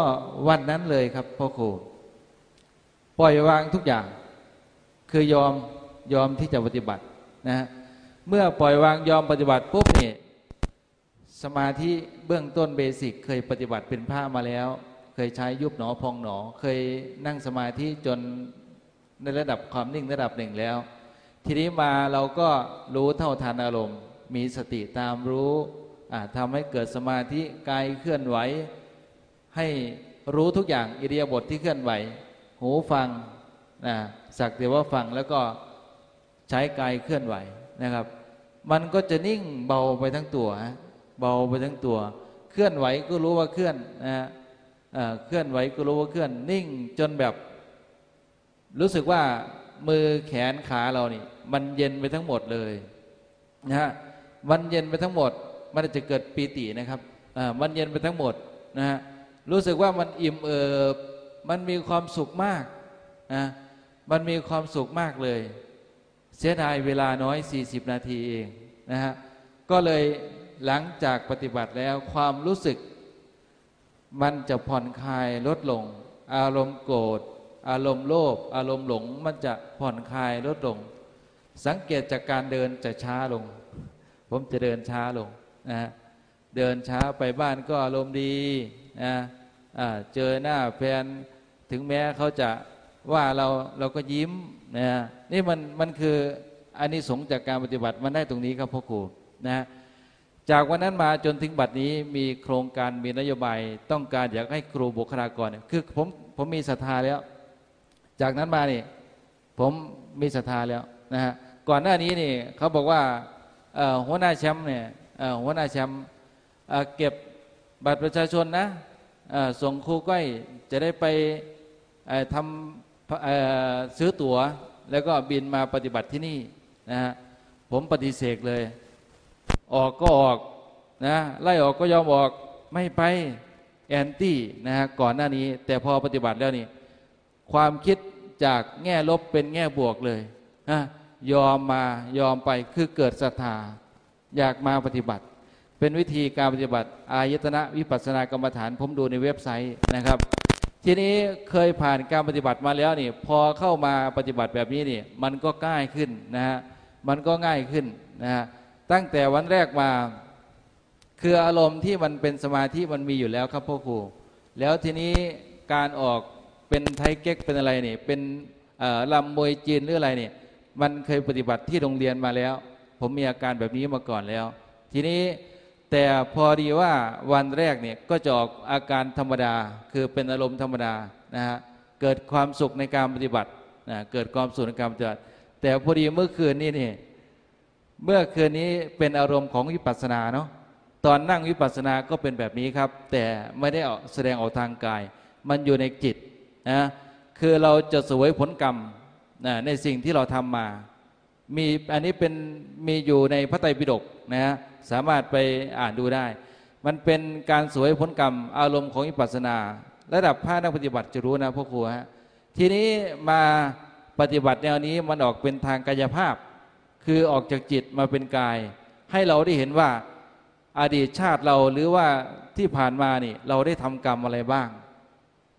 วันนั้นเลยครับพ่อครูปล่อยวางทุกอย่าง คือยอมยอมที่จะปฏิบัตินะฮะ เมื่อปล่อยวางยอมปฏิบัติปุ๊บเนี่ยสมาธิเบื้องต้นเบสิกเคยปฏิบัติเป็นผ้ามาแล้ว เคยใช้ยุบหนอพองหนอ เคยนั่งสมาธิจนในระดับความนิ่งระดับหนึ่งแล้ว ทีนี้มาเราก็รู้เท่าทันอารมณ์ มีสติตามรู้ทำให้เกิดสมาธิกายเคลื่อนไหว ให้รู้ทุกอย่างอิริยาบถทที่เคลื่อนไหว หูฟังนะสักแต่ว่าฟังแล้วก็ใช้กายเคลื่อนไหวนะครับ มันก็จะนิ่งเบาไปทั้งตัวฮะเบาไปทั้งตัว เคลื่อนไหวก็รู้ว่าเคลื่อนนะฮะเคลื่อนไหวก็รู้ว่าเคลื่อน นิ่งจนแบบ รู้สึกว่ามือแขนขาเรานี่ มันเย็นไปทั้งหมดเลยนะฮะมันเย็นไปทั้งหมด มันจะเกิดปีตินะครับอ่ามันเย็นไปทั้งหมดนะฮะรู้สึกว่ามันอิ่มเอิบมันมีความสุขมากนะมันมีความสุขมากเลย เสียดายเวลาน้อย 40 นาทีเองนะฮะก็เลยหลังจากปฏิบัติแล้วความรู้สึก มันจะผ่อนคลายลดลง อารมณ์โกรธอารมณ์โลภอารมณ์หลงมันจะผ่อนคลายลดลง สังเกตจากการเดินจะช้าลง ผมจะเดินช้าลงนะฮะเดินช้าไปบ้านก็อารมณ์ดีนะเจอหน้าแฟนถึงแม้เขาจะว่าเราเราก็ยิ้ม นะนี่มันมันคืออันนี้สงส์จากการปฏิบัติมันได้ตรงนี้ครับพ่อครูนะจากวันนั้นมาจนถึงบัดนี้มีโครงการมีนโยบายต้องการอยากให้ครูบุคลากรคือผมผมมีศรัทธาแล้ว จากนั้นมานี่ผมมีศรัทธาแล้วนะฮะก่อนหน้านี้นี่เขาบอกว่าหัวหน้าแชมป์เนี่ยหัวหน้าแชมป์เก็บบัตรประชาชนนะส่งครูก้อยจะได้ไปทำ ซื้อตั๋วแล้วก็บินมาปฏิบัติที่นี่นะฮะผมปฏิเสธเลย ออกก็ออกนะไล่ออกก็ยอมออกไม่ไปแอนตี้นะฮะก่อนหน้านี้ แต่พอปฏิบัติแล้วนี่ ความคิดจากแง่ลบเป็นแง่บวกเลยนะยอมมายอมไปคือเกิดศรัทธาอยากมาปฏิบัติ เป็นวิธีการปฏิบัติ อายตนะวิปัสสนากรรมฐาน ผมดูในเว็บไซต์นะครับ ทีนี้เคยผ่านการปฏิบัติมาแล้วนี่พอเข้ามาปฏิบัติแบบนี้นี่มันก็ง่ายขึ้นนะฮะมันก็ง่ายขึ้นนะฮะตั้งแต่วันแรกมา คืออารมณ์ที่มันเป็นสมาธิมันมีอยู่แล้วครับพ่อครู แล้วทีนี้การออกเป็นไทเก๊กเป็นอะไรนี่เป็นลำมวยจีนหรืออะไรนี่มันเคยปฏิบัติที่โรงเรียนมาแล้ว ผมมีอาการแบบนี้มาก่อนแล้ว ทีนี้ แต่พอดีว่าวันแรกเนี่ยก็จะออกอาการธรรมดา คือเป็นอารมณ์ธรรมดานะฮะเกิดความสุขในการปฏิบัตินะเกิดความสุขในการปฏิบัติ แต่พอดีเมื่อคืนนี้นี่เมื่อคืนนี้เป็นอารมณ์ของวิปัสสนาเนาะตอนนั่งวิปัสสนาก็เป็นแบบนี้ครับ แต่ไม่ได้ออกแสดงออกทางกาย มันอยู่ในจิตนะคือเราจะสวยผลกรรมนะในสิ่งที่เราทำมา มีอันนี้เป็นมีอยู่ในพระไตรปิฎกนะฮะ สามารถไปอ่านดูได้ มันเป็นการสวยผลกรรมอารมณ์ของวิปัสสนา ระดับพระนักปฏิบัติจะรู้นะพ่อครูฮะทีนี้มาปฏิบัติแนวนี้มันออกเป็นทางกายภาพ คือออกจากจิตมาเป็นกาย ให้เราได้เห็นว่าอดีตชาติเราหรือว่าที่ผ่านมานี่เราได้ทำกรรมอะไรบ้าง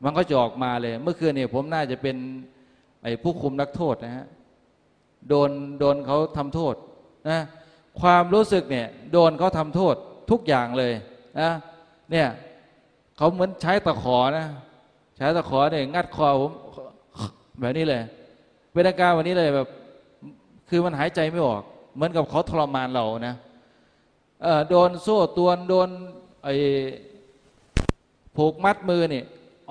มันก็จะออกมาเลย เมื่อคืนเนี่ยผมน่าจะเป็นไอ้ผู้คุมนักโทษนะฮะโดนโดนเขาทำโทษนะ ความรู้สึกเนี่ยโดนเขาทำโทษทุกอย่างเลยนะเนี่ยเขาเหมือนใช้ตะขอนะใช้ตะขอเนี่ยงัดคอผมแบบนี้เลยเป็นอาการวันนี้เลยแบบคือมันหายใจไม่ออก เหมือนกับเขาทรมานเรานะเอ่อโดนโซ่ตวนโดนไอ้ผูกมัดมือนี่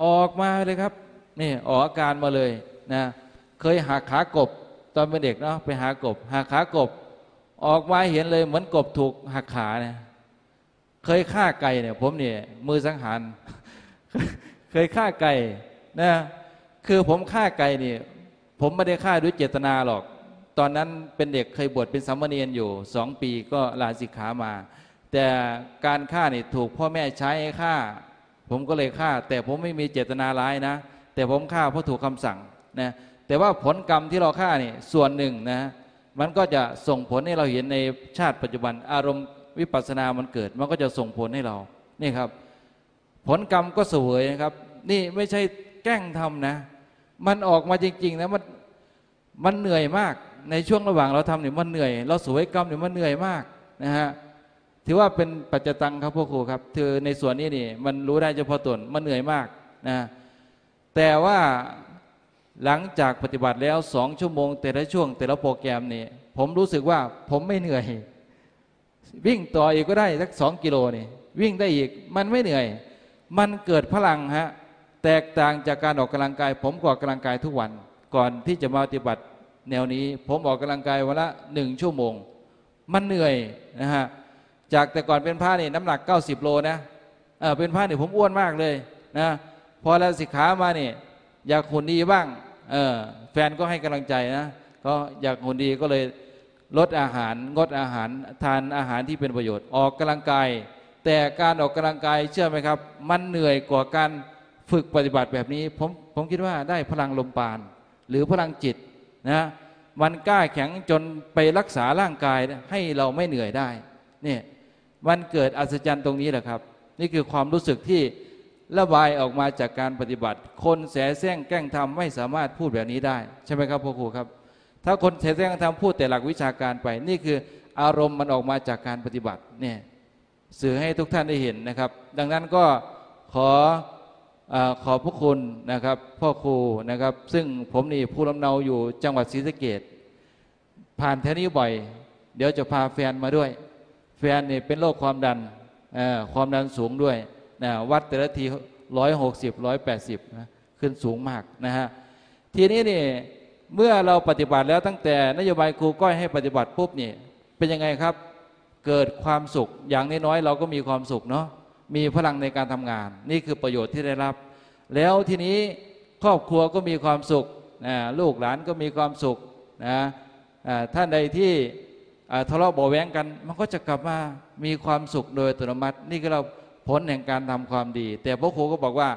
ออกมาเลยครับนี่ออกอาการมาเลยนะเคยหักขากบตอนเป็นเด็กเนาะไปหากบหักขากบ ออกมาเห็นเลยเหมือนกบถูกหักขาเนี่ยเคยฆ่าไก่เนี่ย ผมเนี่ยมือสังหาร เคยฆ่าไก่นะคือผมฆ่าไก่นี่ผมไม่ได้ฆ่าด้วยเจตนาหรอก ตอนนั้นเป็นเด็กเคยบวชเป็นสามเณรอยู่สองปีก็ลาสิกขามา แต่การฆ่านี่ถูกพ่อแม่ใช้ให้ฆ่า ผมก็เลยฆ่า แต่ผมไม่มีเจตนาร้ายนะ แต่ผมฆ่าเพราะถูกคำสั่งนะแต่ว่าผลกรรมที่เราฆ่านี่ส่วนหนึ่งนะ มันก็จะส่งผลให้เราเห็นในชาติปัจจุบัน อารมณ์วิปัสสนามันเกิด มันก็จะส่งผลให้เรานี่ครับ ผลกรรมก็เสวยนะครับ นี่ไม่ใช่แกล้งทำนะ มันออกมาจริง ๆ นะมันมันเหนื่อยมากในช่วงระหว่างเราทำเนี่ยมันเหนื่อย เราสวยกรรมเนี่ยมันเหนื่อยมากนะฮะถือว่าเป็นปัจจตังครับพ่อครูครับคือในส่วนนี้นี่มันรู้ได้เฉพาะตนมันเหนื่อยมากนะแต่ว่า หลังจากปฏิบัติแล้วสองชั่วโมง แต่ละช่วง แต่ละโปรแกรมนี่ผมรู้สึกว่าผมไม่เหนื่อย วิ่งต่ออีกก็ได้สักสองกิโลนี่วิ่งได้อีกมันไม่เหนื่อย มันเกิดพลังฮะแตกต่างจากการออกกำลังกาย ผมก็ออกกำลังกายทุกวัน ก่อนที่จะมาปฏิบัติแนวนี้ ผมออกกำลังกายวันละหนึ่งชั่วโมง มันเหนื่อยนะฮะจากแต่ก่อนเป็นผ้านี่น้ำหนัก 90 โลนะเออเป็นผ้านี่ผมอ้วนมากเลยนะพอแล้วสิกขามานี่อยากหุ่นดีบ้าง เออแฟนก็ให้กำลังใจนะก็อยากหุ่นดีก็เลยลดอาหารงดอาหารทานอาหารที่เป็นประโยชน์ออกกำลังกาย แต่การออกกำลังกายเชื่อไหมครับ มันเหนื่อยกว่าการฝึกปฏิบัติแบบนี้ผมผมคิดว่าได้พลังลมปาน หรือพลังจิตนะมันกล้าแข็งจนไปรักษาร่างกายให้เราไม่เหนื่อยได้เนี่ยมันเกิดอัศจรรย์ตรงนี้แหละครับ นี่คือความรู้สึกที่ ระบายออกมาจากการปฏิบัติ คนแสแสร้งแกล้งทำไม่สามารถพูดแบบนี้ได้ ใช่ไหมครับพ่อครูครับ ถ้าคนแสแสร้งทำพูดแต่หลักวิชาการไป นี่คืออารมณ์มันออกมาจากการปฏิบัติเนี่ยสื่อให้ทุกท่านได้เห็นนะครับ ดังนั้นก็ขออขอพระคุณนะครับ พ่อครูนะครับ ซึ่งผมนี่ผู้ลำเนาอยู่จังหวัดศรีสะเกดผ่านแถวนี้บ่อย เดี๋ยวจะพาแฟนมาด้วย แฟนนี่เป็นโรคความดันความดันสูงด้วย นะวัดแต่ละทีร้อยหกสิบร้อยแปดสิบนะขึ้นสูงมากนะฮะทีนี้นี่เมื่อเราปฏิบัติแล้วตั้งแต่นโยบายครูก้อยให้ปฏิบัติปุ๊บนี่เป็นยังไงครับ เกิดความสุขอย่างน้อยๆเราก็มีความสุขเนาะมีพลังในการทำงาน นี่คือประโยชน์ที่ได้รับ แล้วทีนี้ครอบครัวก็มีความสุขนะลูกหลานก็มีความสุขนะท่านใดที่ทะเลาะเบาแวงกัน มันก็จะกลับมามีความสุขโดยอัตโนมัติ นี่ก็เรา ผลแห่งการทำความดี แต่พระครูก็บอกว่า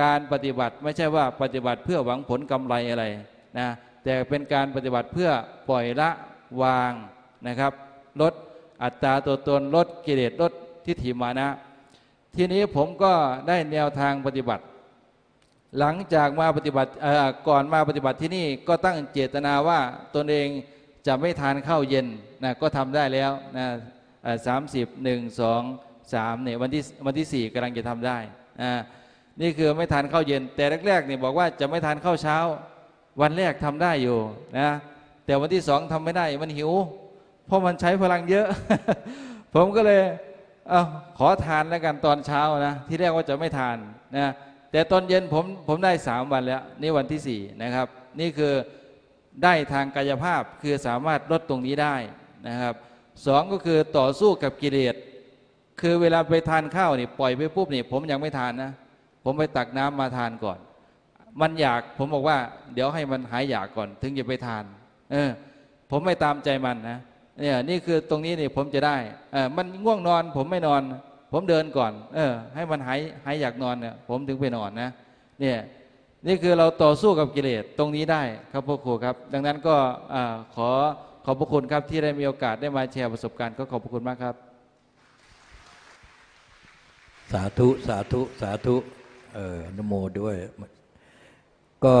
การปฏิบัติไม่ใช่ว่าปฏิบัติเพื่อหวังผลกำไรอะไรนะแต่เป็นการปฏิบัติเพื่อปล่อยละวางนะครับ ลดอัตราตัวตนลดกิเลสลดทิฏฐิมานะ ทีนี้ผมก็ได้แนวทางปฏิบัติ หลังจากมาปฏิบัติก่อนมาปฏิบัติที่นี่ก็ตั้งเจตนาว่าตนเองจะไม่ทานข้าวเย็นนะก็ทำได้แล้วนะสามสิบหนึ่งสอง สามเนี่ยวันที่วันที่สี่กำลังจะทำได้นะนี่คือไม่ทานข้าวเย็น แต่แรกๆเนี่ยบอกว่าจะไม่ทานข้าวเช้า วันแรกทำได้อยู่นะแต่วันที่สองทำไม่ได้มันหิว เพราะมันใช้พลังเยอะ ผมก็เลยเอาขอทานแล้วกันตอนเช้านะที่แรกว่าจะไม่ทานนะแต่ตอนเย็นผมผมได้สามวันแล้ว นี่วันที่สี่นะครับ นี่คือได้ทางกายภาพคือสามารถลดตรงนี้ได้นะครับสองก็คือต่อสู้กับกิเลส คือเวลาไปทานข้าวนี่ปล่อยไปปุ๊บนี่ผมยังไม่ทานนะ ผมไปตักน้ำมาทานก่อน มันอยากผมบอกว่า เดี๋ยวให้มันหายอยากก่อน ถึงจะไปทาน เออ ผมไม่ตามใจมันนะเนี่ยนี่คือตรงนี้นี่ผมจะได้เออมันง่วงนอนผมไม่นอน ผมเดินก่อน เออ ให้มันหายหายอยากนอนเนี่ยผมถึงไปนอนนะเนี่ยนี่คือเราต่อสู้กับกิเลสตรงนี้ได้ครับพ่อครูครับ ดังนั้นก็ขอขอบพระคุณครับที่ได้มีโอกาสได้มาแชร์ประสบการณ์ก็ขอบพระคุณมากครับ สาธุ สาธุ สาธุเออนโมด้วย ก็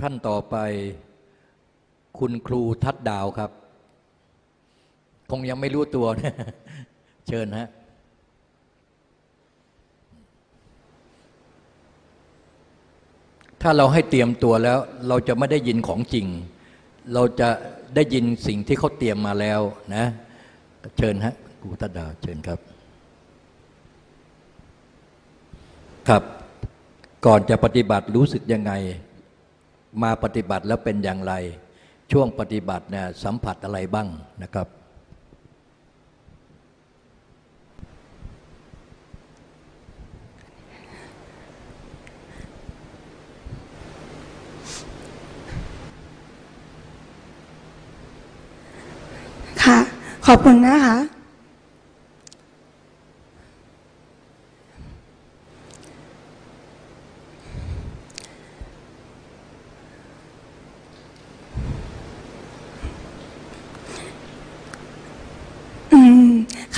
ท่านต่อไปคุณครูทัดดาวครับ คงยังไม่รู้ตัว เชิญฮะถ้าเราให้เตรียมตัวแล้ว เราจะไม่ได้ยินของจริง เราจะได้ยินสิ่งที่เขาเตรียมมาแล้วนะ เชิญฮะครูทัดดาวเชิญครับ ครับ ก่อนจะปฏิบัติรู้สึกยังไง มาปฏิบัติแล้วเป็นอย่างไร ช่วงปฏิบัติเนี่ยสัมผัสอะไรบ้างนะครับ ค่ะ ขอบคุณนะคะ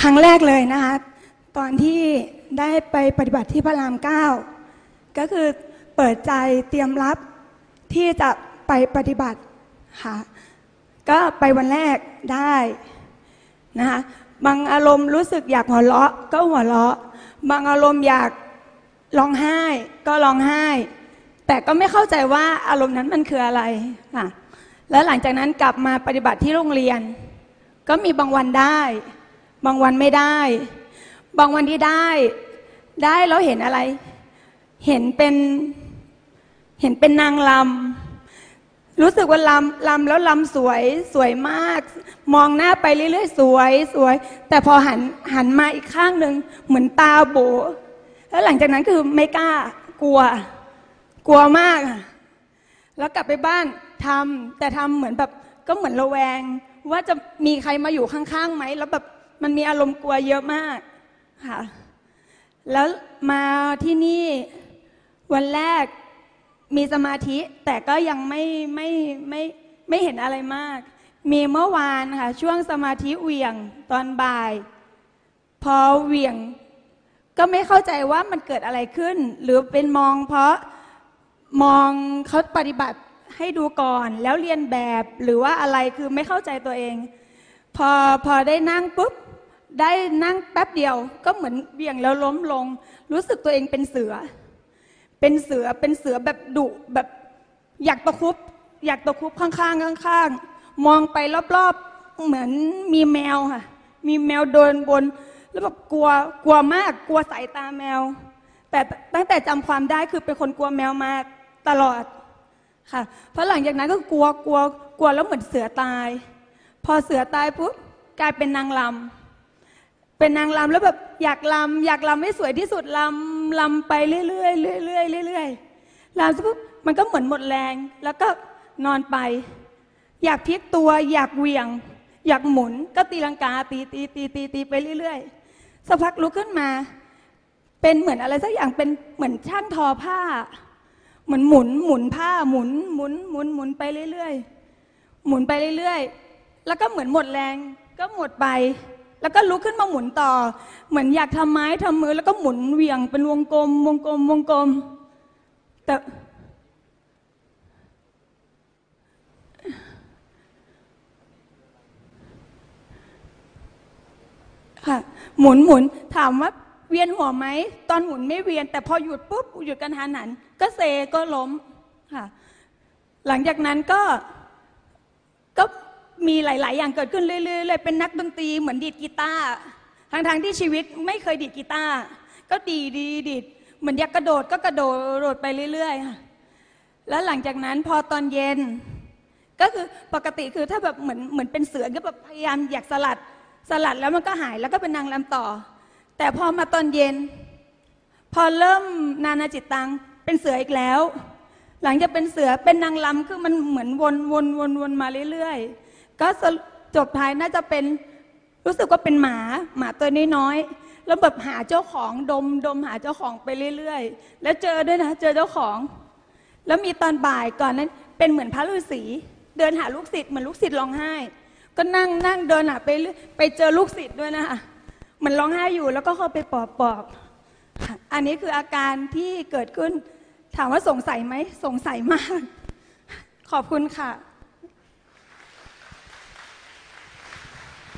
รั้งแรกเลยนะคะ ตอนที่ได้ไปปฏิบัติที่พระรามเก้าก็คือเปิดใจเตรียมรับที่จะไปปฏิบัติค่ะก็ไปวันแรกได้นะคะบางอารมณ์รู้สึกอยากหัวเราะก็หัวเราะ บางอารมณ์อยากร้องไห้ก็ร้องไห้ แต่ก็ไม่เข้าใจว่าอารมณ์นั้นมันคืออะไรค่ะแล้วหลังจากนั้นกลับมาปฏิบัติที่โรงเรียน ก็มีบางวันได้ บางวันไม่ได้ บางวันที่ได้ ได้แล้วเห็นอะไร เห็นเป็น เห็นเป็นนางลำรู้สึกว่าลำลำแล้วลำสวยสวยมาก มองหน้าไปเรื่อยๆ สวยสวย แต่พอหันหันมาอีกข้างหนึ่งเหมือนตาโบแล้วหลังจากนั้นคือไม่กล้ากลัว กลัวมากแล้วกลับไปบ้านทำแต่ทำเหมือนแบบก็เหมือนระแวง ว่าจะมีใครมาอยู่ข้างๆไหมแล้วแบบ มันมีอารมณ์กลัวเยอะมากค่ะ แล้วมาที่นี่วันแรกมีสมาธิ แต่ก็ยังไม่ไม่ไม่ไม่เห็นอะไรมาก มีเมื่อวานค่ะช่วงสมาธิเหวี่ยงตอนบ่าย พอเหวี่ยง ก็ไม่เข้าใจว่ามันเกิดอะไรขึ้น หรือเป็นมองเพราะมองเขาปฏิบัติให้ดูก่อนแล้วเรียนแบบหรือว่าอะไรคือไม่เข้าใจตัวเอง พอพอได้นั่งปุ๊บ ได้นั่งแป๊บเดียวก็เหมือนเบี่ยงแล้วล้มลง รู้สึกตัวเองเป็นเสือ เป็นเสือเป็นเสือแบบดุแบบอยากตะคุบอยากตะคุบข้างๆข้างๆมองไปรอบๆเหมือนมีแมวค่ะ มีแมวเดินบน แล้วแบบกลัวกลัวมากกลัวสายตาแมว แต่ตั้งแต่จำความได้คือเป็นคนกลัวแมวมาตลอดค่ะเพราะหลังจากนั้นก็กลัวกลัวกลัวแล้วเหมือนเสือตาย พอเสือตายปุ๊บกลายเป็นนางลำ เป็นนางลำแล้วแบบอยากลำอยากลำให้สวยที่สุดลำลำไปเรื่อยๆเรื่อยๆเรื่อยๆลำปุ๊บมันก็เหมือนหมดแรง แล้วก็นอนไป อยากพลิกตัวอยากเหวี่ยง อยากหมุนก็ตีลังกาตีตีตีตีตีไปเรื่อยๆสักพักลุกขึ้นมา เป็นเหมือนอะไรสักอย่างเป็นเหมือนช่างทอผ้า เหมือนหมุนหมุนผ้าหมุนหมุนหมุนหมุนไปเรื่อยๆหมุนไปเรื่อยๆแล้วก็เหมือนหมดแรงก็หมดไป แล้วก็ลุกขึ้นมาหมุนต่อ เหมือนอยากทำไม้ทำมือ แล้วก็หมุนเหวี่ยงเป็นวงกลม วงกลม วงกลม แต่ ค่ะ หมุนหมุนถามว่าเวียนหัวไหม ตอนหมุนไม่เวียน แต่พอหยุดปุ๊บหยุดกันทันหัน ก็เซก็ล้มค่ะ หลังจากนั้นก็ก็ มีหลาย ๆ อย่างเกิดขึ้นเรื่อยๆเลยเป็นนักดนตรีเหมือนดีดกีตาร์ทางๆที่ชีวิตไม่เคยดีดกีตาร์ก็ดีดีดีดเหมือนอยากกระโดดก็กระโดดโดดไปเรื่อยๆค่ะแล้วหลังจากนั้นพอตอนเย็น ก็คือปกติคือถ้าแบบเหมือนเหมือนเป็นเสือก็แบบพยายามอยากสลัดสลัดแล้วมันก็หายแล้วก็เป็นนางลำต่อ แต่พอมาตอนเย็น พอเริ่มนานาจิตตังเป็นเสืออีกแล้ว หลังจากเป็นเสือเป็นนางลำคือมันเหมือนวนวนวนวนมาเรื่อยๆ ก็จบท้ายน่าจะเป็นรู้สึกว่าเป็นหมาหมาตัวน้อยๆแล้วแบบหาเจ้าของดมดมหาเจ้าของไปเรื่อยๆ แล้วเจอด้วยนะเจอเจ้าของ แล้วมีตอนบ่ายก่อนนั้นเป็นเหมือนพระฤาษีเดินหาลูกศิษย์เหมือนลูกศิษย์ร้องไห้ ก็นั่งนั่งเดินหาไปไปเจอลูกศิษย์ด้วยนะคะเหมือนร้องไห้อยู่แล้วก็เข้าไปปลอบปลอบอันนี้คืออาการที่เกิดขึ้นถามว่าสงสัยไหมสงสัยมาก ขอบคุณค่ะ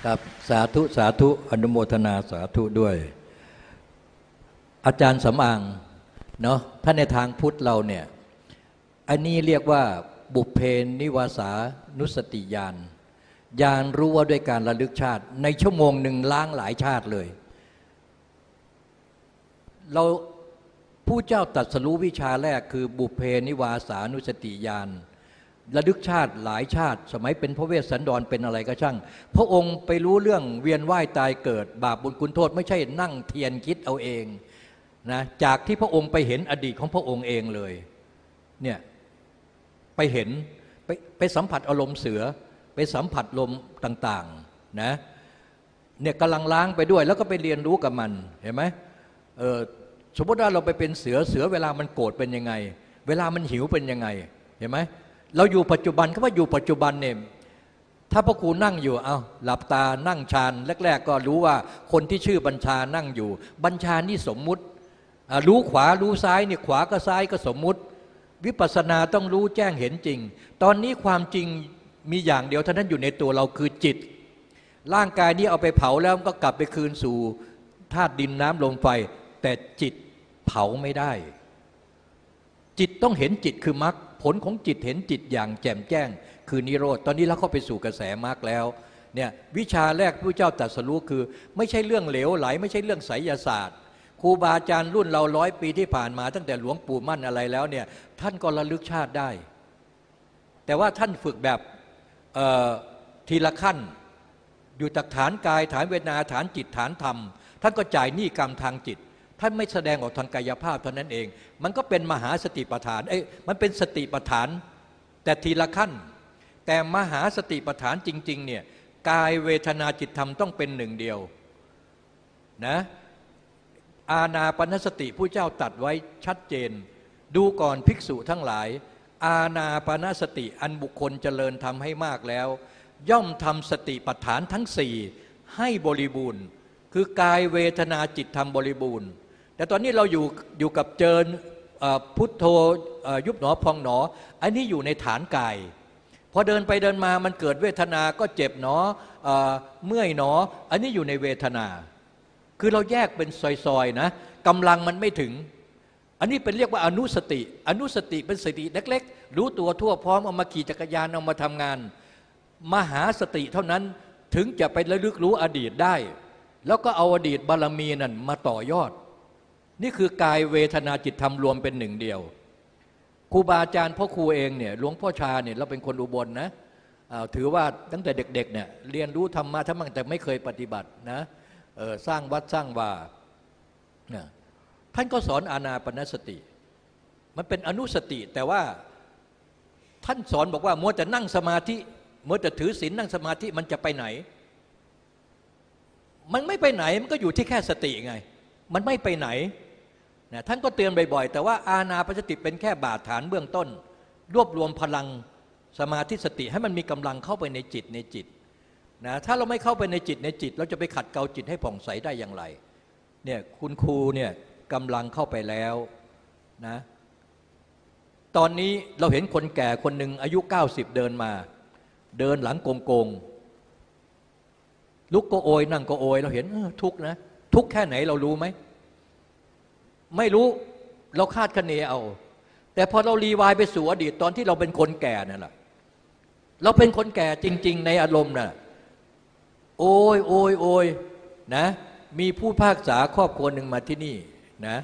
ครับสาธุสาธุอนุโมทนาสาธุด้วย อาจารย์สำอางเนาะถ้าในทางพุทธเราเนี่ยอันนี้เรียกว่าบุพเพนิวาสานุสติญาณญาณรู้ว่าด้วยการระลึกชาติ ในชั่วโมงหนึ่งล้างหลายชาติเลย เราผู้เจ้าตรัสรู้วิชาแรกคือบุพเพนิวาสานุสติญาณ ระลึกชาติหลายชาติ สมัยเป็นพระเวสสันดรเป็นอะไรก็ช่าง พระองค์ไปรู้เรื่องเวียนว่ายตายเกิด บาปบุญคุณโทษไม่ใช่นั่งเทียนคิดเอาเองนะจากที่พระองค์ไปเห็นอดีตของพระองค์เองเลยเนี่ยไปเห็นไปไปสัมผัสอารมณ์เสือไปสัมผัสลมต่างๆนะเนี่ยกำลังล้างไปด้วยแล้วก็ไปเรียนรู้กับมันเห็นไหมเออสมมติว่าเราไปเป็นเสือเสือเวลามันโกรธเป็นยังไง เวลามันหิวเป็นยังไงเห็นไหม เราอยู่ปัจจุบันก็ว่าอยู่ปัจจุบันเนี่ยถ้าพ่อครูนั่งอยู่ เอาหลับตานั่งฌานแรก ๆ ก็รู้ว่าคนที่ชื่อบัญชานั่งอยู่ บัญชานี่สมมุติ รู้ขวารู้ซ้ายเนี่ยขวาก็ซ้ายก็สมมุติ วิปัสสนาต้องรู้แจ้งเห็นจริง ตอนนี้ความจริงมีอย่างเดียวเท่านั้นอยู่ในตัวเราคือจิต ร่างกายนี้เอาไปเผาแล้วก็กลับไปคืนสู่ธาตุดินน้ำลมไฟ แต่จิตเผาไม่ได้ จิตต้องเห็นจิตคือมรรค ผลของจิตเห็นจิตอย่างแจ่มแจ้ง คือนิโรธ ตอนนี้เราเข้าไปสู่กระแสมรรคแล้วเนี่ยวิชาแรกพระเจ้าตรัสรู้คือ ไม่ใช่เรื่องเหลวไหล ไม่ใช่เรื่องไสยศาสตร์ครูบาอาจารย์รุ่นเราร้อยปีที่ผ่านมา ตั้งแต่หลวงปู่มั่นอะไรแล้วเนี่ยท่านก็ระลึกชาติได้ แต่ว่าท่านฝึกแบบทีละขั้น อยู่จากฐานกายฐานเวทนาฐานจิตฐานธรรม ท่านก็จ่ายหนี้กรรมทางจิต ท่านไม่แสดงออกทางกายภาพเท่านั้นเอง มันก็เป็นมหาสติปัฏฐานเอ้ยมันเป็นสติปัฏฐาน แต่ทีละขั้น แต่มหาสติปัฏฐานจริง ๆ เนี่ยกายเวทนาจิตธรรมต้องเป็นหนึ่งเดียวนะอาณาปณสติผู้เจ้าตัดไว้ชัดเจน ดูก่อนภิกษุทั้งหลาย อาณาปณสติอันบุคคลเจริญทำให้มากแล้ว ย่อมทำสติปัฏฐานทั้งสี่ให้บริบูรณ์ คือกายเวทนาจิตธรรมบริบูรณ์ แต่ตอนนี้เราอยู่อยู่กับเจิญพุทโธยุบหนอพองหนอ อันนี้อยู่ในฐานกายพอเดินไปเดินมามันเกิดเวทนาก็เจ็บหนอเอ่อเมื่อยหนอ อันนี้อยู่ในเวทนา คือเราแยกเป็นซอยๆนะกำลังมันไม่ถึง อันนี้เป็นเรียกว่าอนุสติ อนุสติเป็นสติเล็กๆ รู้ตัวทั่วพร้อมเอามาขี่จักรยานเอามาทำงาน มหาสติเท่านั้นถึงจะไประลึกรู้อดีตได้ แล้วก็เอาอดีตบารมีนั่นมาต่อยอด นี่คือกายเวทนาจิตธรรมรวมเป็นหนึ่งเดียวครูบาอาจารย์พ่อครูเองเนี่ยหลวงพ่อชาเนี่ยเราเป็นคนอุบลนะถือว่าตั้งแต่เด็กๆเนี่ยเรียนรู้ธรรมะทั้งมั่งแต่ไม่เคยปฏิบัตินะสร้างวัดสร้างว่าท่านก็สอนอานาปนสติ มันเป็นอนุสติแต่ว่าท่านสอนบอกว่ามัวแต่นั่งสมาธิมัวแต่ถือศีลนั่งสมาธิมันจะไปไหน มันไม่ไปไหนมันก็อยู่ที่แค่สติไง มันไม่ไปไหน นะท่านก็เตือนบ่อยๆ แต่ว่าอาณาปณสติเป็นแค่บาดฐานเบื้องต้น รวบรวมพลังสมาธิสติให้มันมีกำลังเข้าไปในจิตในจิตนะถ้าเราไม่เข้าไปในจิตในจิต เราจะไปขัดเกลาจิตให้ผ่องใสได้อย่างไรเนี่ยคุณครูเนี่ยกำลังเข้าไปแล้วนะตอนนี้เราเห็นคนแก่คนหนึ่งอายุ 90 เดินมา เดินหลังโกงโกงลุกก็โอยนั่งก็โอย เราเห็นออทุกข์นะ ทุกข์แค่ไหนเรารู้ไหม ไม่รู้เราคาดคะเนเอา แต่พอเรารีวายไปสู่อดีตตอนที่เราเป็นคนแก่นั่นแหละเราเป็นคนแก่จริง ๆ ในอารมณ์น่ะโอ้ยโอ้ยโอยนะมีผู้พากษาครอบครัวหนึ่งมาที่นี่นะ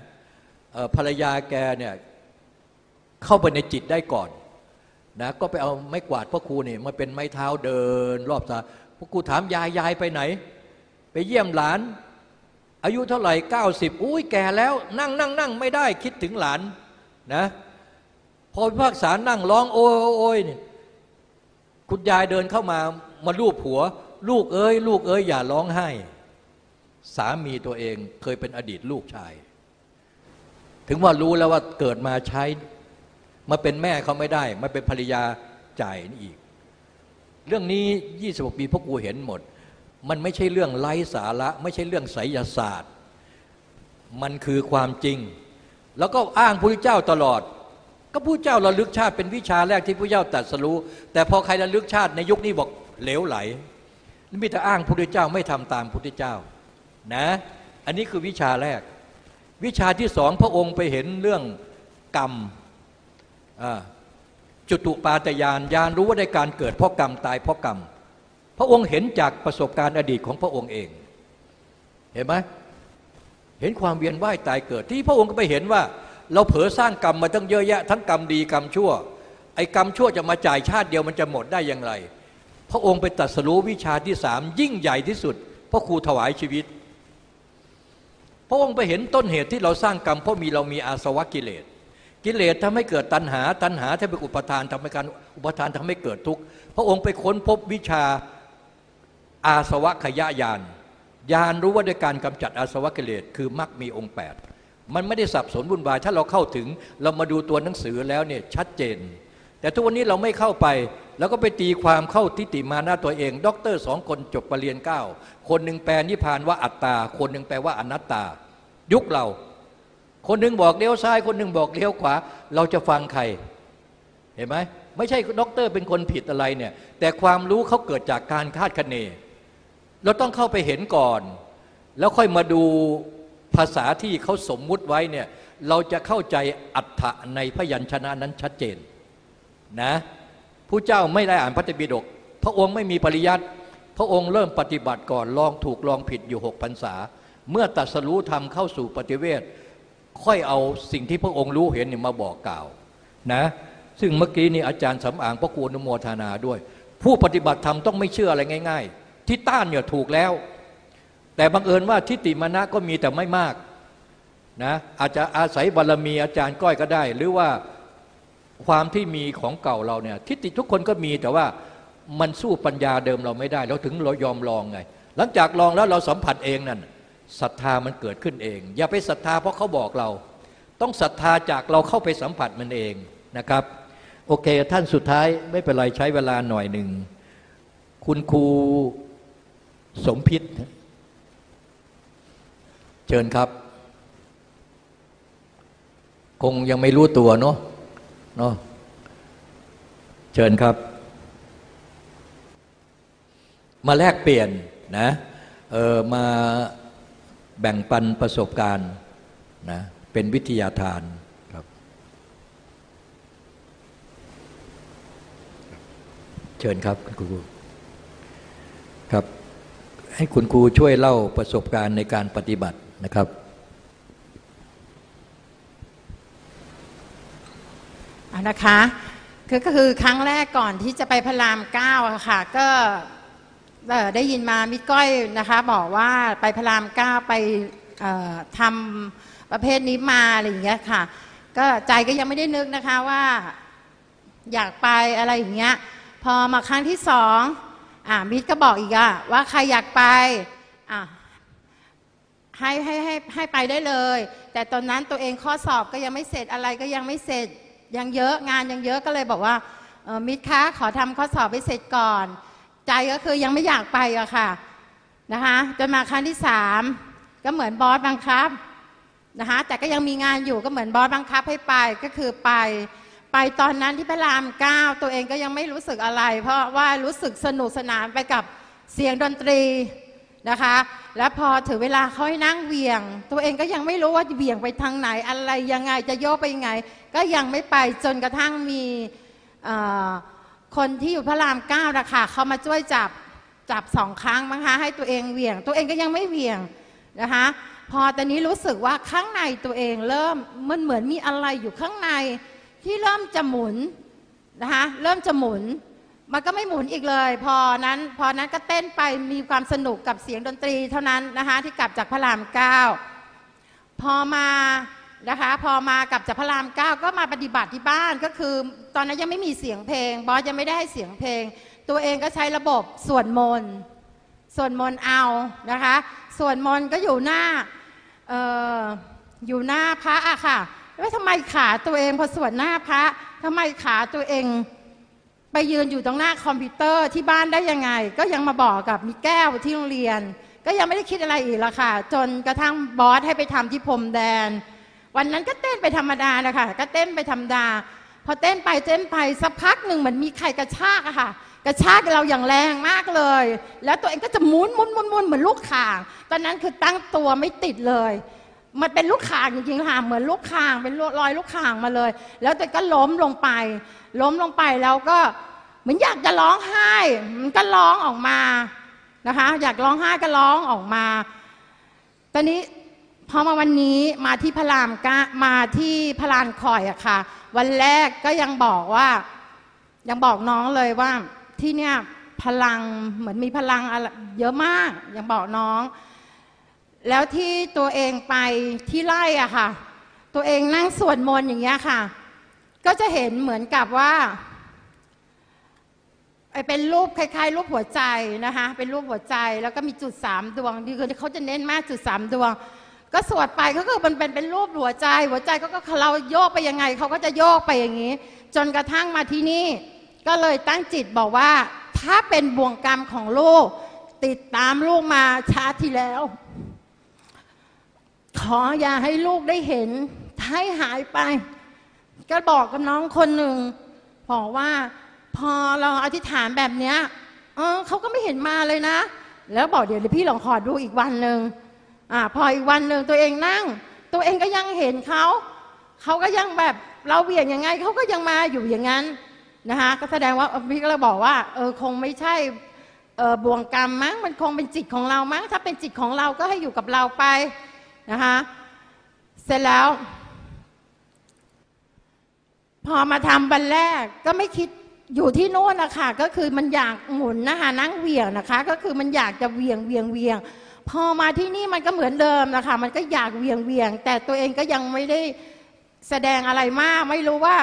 ภรรยาแกเนี่ยเข้าไปในจิตได้ก่อนนะก็ไปเอาไม้กวาดพ่อครูเนี่ยมาเป็นไม้เท้าเดิน รอบซาพ่อครูถามยายยายไปไหน ไปเยี่ยมหลาน อายุเท่าไหร่เก้าสิบอุ้ยแก่แล้ว นั่งนั่งนั่งไม่ได้คิดถึงหลานนะพอพิพากษานั่งร้องโอยโอยโอยเนี่ยคุณยายเดินเข้ามามาลูบหัว ลูกเอ้ย ลูกเอ้ยอย่าร้องไห้ สามีตัวเองเคยเป็นอดีตลูกชาย ถึงว่ารู้แล้วว่าเกิดมาใช้มาเป็นแม่เขาไม่ได้ มาเป็นภรรยาจ่ายนี่อีก เรื่องนี้ 26 ปีพ่อครูเห็นหมด มันไม่ใช่เรื่องไร้สาระ ไม่ใช่เรื่องไสยศาสตร์ มันคือความจริง แล้วก็อ้างพระเจ้าตลอด ก็พระเจ้าระลึกชาติเป็นวิชาแรกที่พระเจ้าตรัสรู้ แต่พอใครระลึกชาติในยุคนี้บอกเหลวไหลมีแต่อ้างพระเจ้าไม่ทำตามพระเจ้านะอันนี้คือวิชาแรก วิชาที่สองพระองค์ไปเห็นเรื่องกรรมจุตุปาตยานยานรู้ว่าได้การเกิดเพราะกรรมตายเพราะกรรม พระองค์เห็นจากประสบการณ์อดีตของพระองค์เอง เห็นไหมเห็นความเวียนว่ายตายเกิด ที่พระองค์ก็ไปเห็นว่า เราเผลอสร้างกรรมมาตั้งเยอะแยะ ทั้งกรรมดีกรรมชั่ว ไอ้กรรมชั่วจะมาจ่ายชาติเดียวมันจะหมดได้อย่างไร พระองค์ไปตรัสรู้วิชาที่สามยิ่งใหญ่ที่สุดพระครูถวายชีวิต พระองค์ไปเห็นต้นเหตุที่เราสร้างกรรมเพราะมีเรามีอาสวะกิเลสกิเลสทำให้เกิดตัณหา ตัณหาทำให้อุปทานทำให้การอุปทานทำให้เกิดทุกข์ พระองค์ไปค้นพบวิชา อาสวะขยะยานยานรู้ว่าด้วยการกำจัดอาสวะกิเลสคือมรรคมีองค์ 8 มันไม่ได้สับสนวุ่นวายถ้าเราเข้าถึงเรามาดูตัวหนังสือแล้วเนี่ยชัดเจน แต่ทุกวันนี้เราไม่เข้าไป แล้วก็ไปตีความเข้าทิฏฐิมานะตัวเองด็อกเตอร์สองคนจบเปรียญเก้าคนหนึ่งแปลนิพพานว่าอัตตา คนหนึ่งแปลว่าอนัตตา ยุคเรา คนหนึ่งบอกเลี้ยวซ้าย คนหนึ่งบอกเลี้ยวขวา เราจะฟังใคร เห็นไหมไม่ใช่ด็อกเตอร์เป็นคนผิดอะไรเนี่ยแต่ความรู้เขาเกิดจากการคาดคะเน เราต้องเข้าไปเห็นก่อน แล้วค่อยมาดูภาษาที่เขาสมมุติไว้เนี่ยเราจะเข้าใจอัฏฐะในพยัญชนะนั้นชัดเจนนะผู้เจ้าไม่ได้อ่านพระไตรปิฎกพระองค์ไม่มีปริยัติ พระองค์เริ่มปฏิบัติก่อนลองถูกลองผิดอยู่หกพรรษา เมื่อตัดสรู้ธรรมเข้าสู่ปฏิเวทค่อยเอาสิ่งที่พระองค์รู้เห็นเนี่ยมาบอกกล่าวนะซึ่งเมื่อกี้นี่อาจารย์สำอางพระกูลนุโมทนาด้วย ผู้ปฏิบัติธรรมต้องไม่เชื่ออะไรง่าย ๆ ที่ต้านเนี่ยถูกแล้ว แต่บังเอิญว่าทิฏฐิมานะก็มีแต่ไม่มากนะอาจจะอาศัยบารรมีอาจารย์ก้อยก็ได้ หรือว่าความที่มีของเก่าเราเนี่ยทิฏฐิทุกคนก็มีแต่ว่ามันสู้ปัญญาเดิมเราไม่ได้ เราถึงเรายอมลองไง หลังจากลองแล้วเราสัมผัสเองนั่นศรัทธามันเกิดขึ้นเอง อย่าไปศรัทธาเพราะเขาบอกเรา ต้องศรัทธาจากเราเข้าไปสัมผัสมันเองนะครับ โอเค ท่านสุดท้ายไม่เป็นไรใช้เวลาหน่อยหนึ่งคุณครู สมพิษ เชิญครับ คงยังไม่รู้ตัวเนาะเนาะเชิญครับ มาแลกเปลี่ยนนะเออมาแบ่งปันประสบการณ์นะเป็นวิทยาทานครับ เชิญครับคุณครูครับ ให้คุณครูช่วยเล่าประสบการณ์ในการปฏิบัตินะครับอะนะคะคือก็คือครั้งแรกก่อนที่จะไปพระรามเก้าค่ะ ก็ได้ยินมามิตรก้อยนะคะบอกว่าไปพระรามเก้าไปทำประเภทนี้มาอะไรอย่างเงี้ยค่ะ ก็ใจก็ยังไม่ได้นึกนะคะว่าอยากไปอะไรอย่างเงี้ย พอมาครั้งที่สอง อ่ามิตรก็บอกอีกอะว่าใครอยากไปอะให้ให้ให้ให้ไปได้เลย แต่ตอนนั้นตัวเองข้อสอบก็ยังไม่เสร็จอะไรก็ยังไม่เสร็จยังเยอะงานยังเยอะก็เลยบอกว่าออมิตรคะขอทำข้อสอบให้เสร็จก่อน ใจก็คือยังไม่อยากไปอะค่ะนะคะจนมาครั้งที่สามก็เหมือนบอสบังคับนะคะแต่ก็ยังมีงานอยู่ก็เหมือนบอสบังคับให้ไปก็คือไป ไปตอนนั้นที่พระรามเก้าตัวเองก็ยังไม่รู้สึกอะไร เพราะว่ารู้สึกสนุกสนานไปกับเสียงดนตรีนะคะ แล้วพอถึงเวลาเขาให้นั่งเวียง ตัวเองก็ยังไม่รู้ว่าเวี่ยงไปทางไหนอะไรยังไงจะโยกไปยังไง ก็ยังไม่ไปจนกระทั่งมีคนที่อยู่พระรามเก้านะคะเขามาช่วยจับจับสองครั้งมั้งคะให้ตัวเองเวียง ตัวเองก็ยังไม่เวียงนะคะพอตอนนี้รู้สึกว่าข้างในตัวเองเริ่มมันเหมือนมีอะไรอยู่ข้างใน ที่เริ่มจะหมุนนะคะเริ่มจะหมุน มันก็ไม่หมุนอีกเลย พอนั้น พอนั้นก็เต้นไปมีความสนุกกับเสียงดนตรีเท่านั้นนะคะที่กลับจากพระรามเก้าพอมานะคะพอมากับจากพระรามเก้าก็มาปฏิบัติที่บ้านก็คือ ตอนนั้นยังไม่มีเสียงเพลง บอสยังไม่ได้ให้เสียงเพลง ตัวเองก็ใช้ระบบสวดมนต์สวดมนต์เอานะคะสวดมนต์ก็อยู่หน้าอออยู่หน้าพระอะค่ะ ว่าทำไมขาตัวเองพอสวดหน้าพระทำไมขาตัวเองไปยืนอยู่ตรงหน้าคอมพิวเตอร์ที่บ้านได้ยังไง ก็ยังมาบอกกับมีแก้วที่โรงเรียน ก็ยังไม่ได้คิดอะไรอีกละค่ะ จนกระทั่งบอสให้ไปทำที่พรมแดน วันนั้นก็เต้นไปธรรมดานะคะก็เต้นไปธรรมดา พอเต้นไปเต้นไปสักพักหนึ่งเหมือนมีใครกระชากอะค่ะ กระชากเราอย่างแรงมากเลย แล้วตัวเองก็จะหมุนหมุนหมุนหมุนเหมือนลูกข่าง ตอนนั้นคือตั้งตัวไม่ติดเลย มันเป็นลูกข่างจริงๆค่ะเหมือนลูกข่างเป็นรอยลูกข่างมาเลย แล้วตัวเองก็ล้มลงไป ล้มลงไปแล้วก็เหมือนอยากจะร้องไห้มันก็ร้องออกมานะคะ อยากร้องไห้ก็ร้องออกมา ตอนนี้พอมาวันนี้มาที่พระรามกะมาที่พระลานคอยอะค่ะ วันแรกก็ยังบอกว่า ยังบอกน้องเลยว่าที่เนี่ยพลังเหมือนมีพลังอะไรเยอะมากยังบอกน้อง แล้วที่ตัวเองไปที่ไร่อะค่ะ ตัวเองนั่งสวดมนต์อย่างเงี้ยค่ะ ก็จะเห็นเหมือนกับว่าไอเป็นรูปคล้ายๆรูปหัวใจนะคะ เป็นรูปหัวใจแล้วก็มีจุดสามดวงคือเขาจะเน้นมากจุดสามดวง ก็สวดไปก็คือมันเป็นเป็นรูปหัวใจ หัวใจก็ก็เราโยกไปยังไงเขาก็จะโยกไปอย่างนี้ จนกระทั่งมาที่นี่ ก็เลยตั้งจิตบอกว่า ถ้าเป็นบ่วงกรรมของลูก ติดตามลูกมาชาติที่แล้ว ขออย่าให้ลูกได้เห็นให้หายไป ก็บอกกับน้องคนหนึ่งบอกว่าพอเราอธิษฐานแบบเนี้ยเออเขาก็ไม่เห็นมาเลยนะ แล้วบอกเดี๋ยวเดี๋ยวพี่ลองขอดูอีกวันหนึ่งอ่าพออีกวันหนึ่งตัวเองนั่ง ตัวเองก็ยังเห็นเขาเขาก็ยังแบบเราเบี่ยงยังไงเขาก็ยังมาอยู่อย่างนั้นนะคะก็แสดงว่าพี่ก็เลยบอกว่าเออคงไม่ใช่เออบ่วงกรรมมั้งมันคงเป็นจิตของเรามั้งถ้าเป็นจิตของเราก็ให้อยู่กับเราไป นะคะเสร็จแล้ว พอมาทำวันแรกก็ไม่คิดอยู่ที่โน่นนะคะก็คือมันอยากหมุนนะคะนั่งเหวี่ยงนะคะ ก็คือมันอยากจะเหวี่ยงเหวี่ยงเหวี่ยง พอมาที่นี่มันก็เหมือนเดิมนะคะมันก็อยากเหวี่ยงเหวี่ยง แต่ตัวเองก็ยังไม่ได้แสดงอะไรมาก ไม่รู้ว่า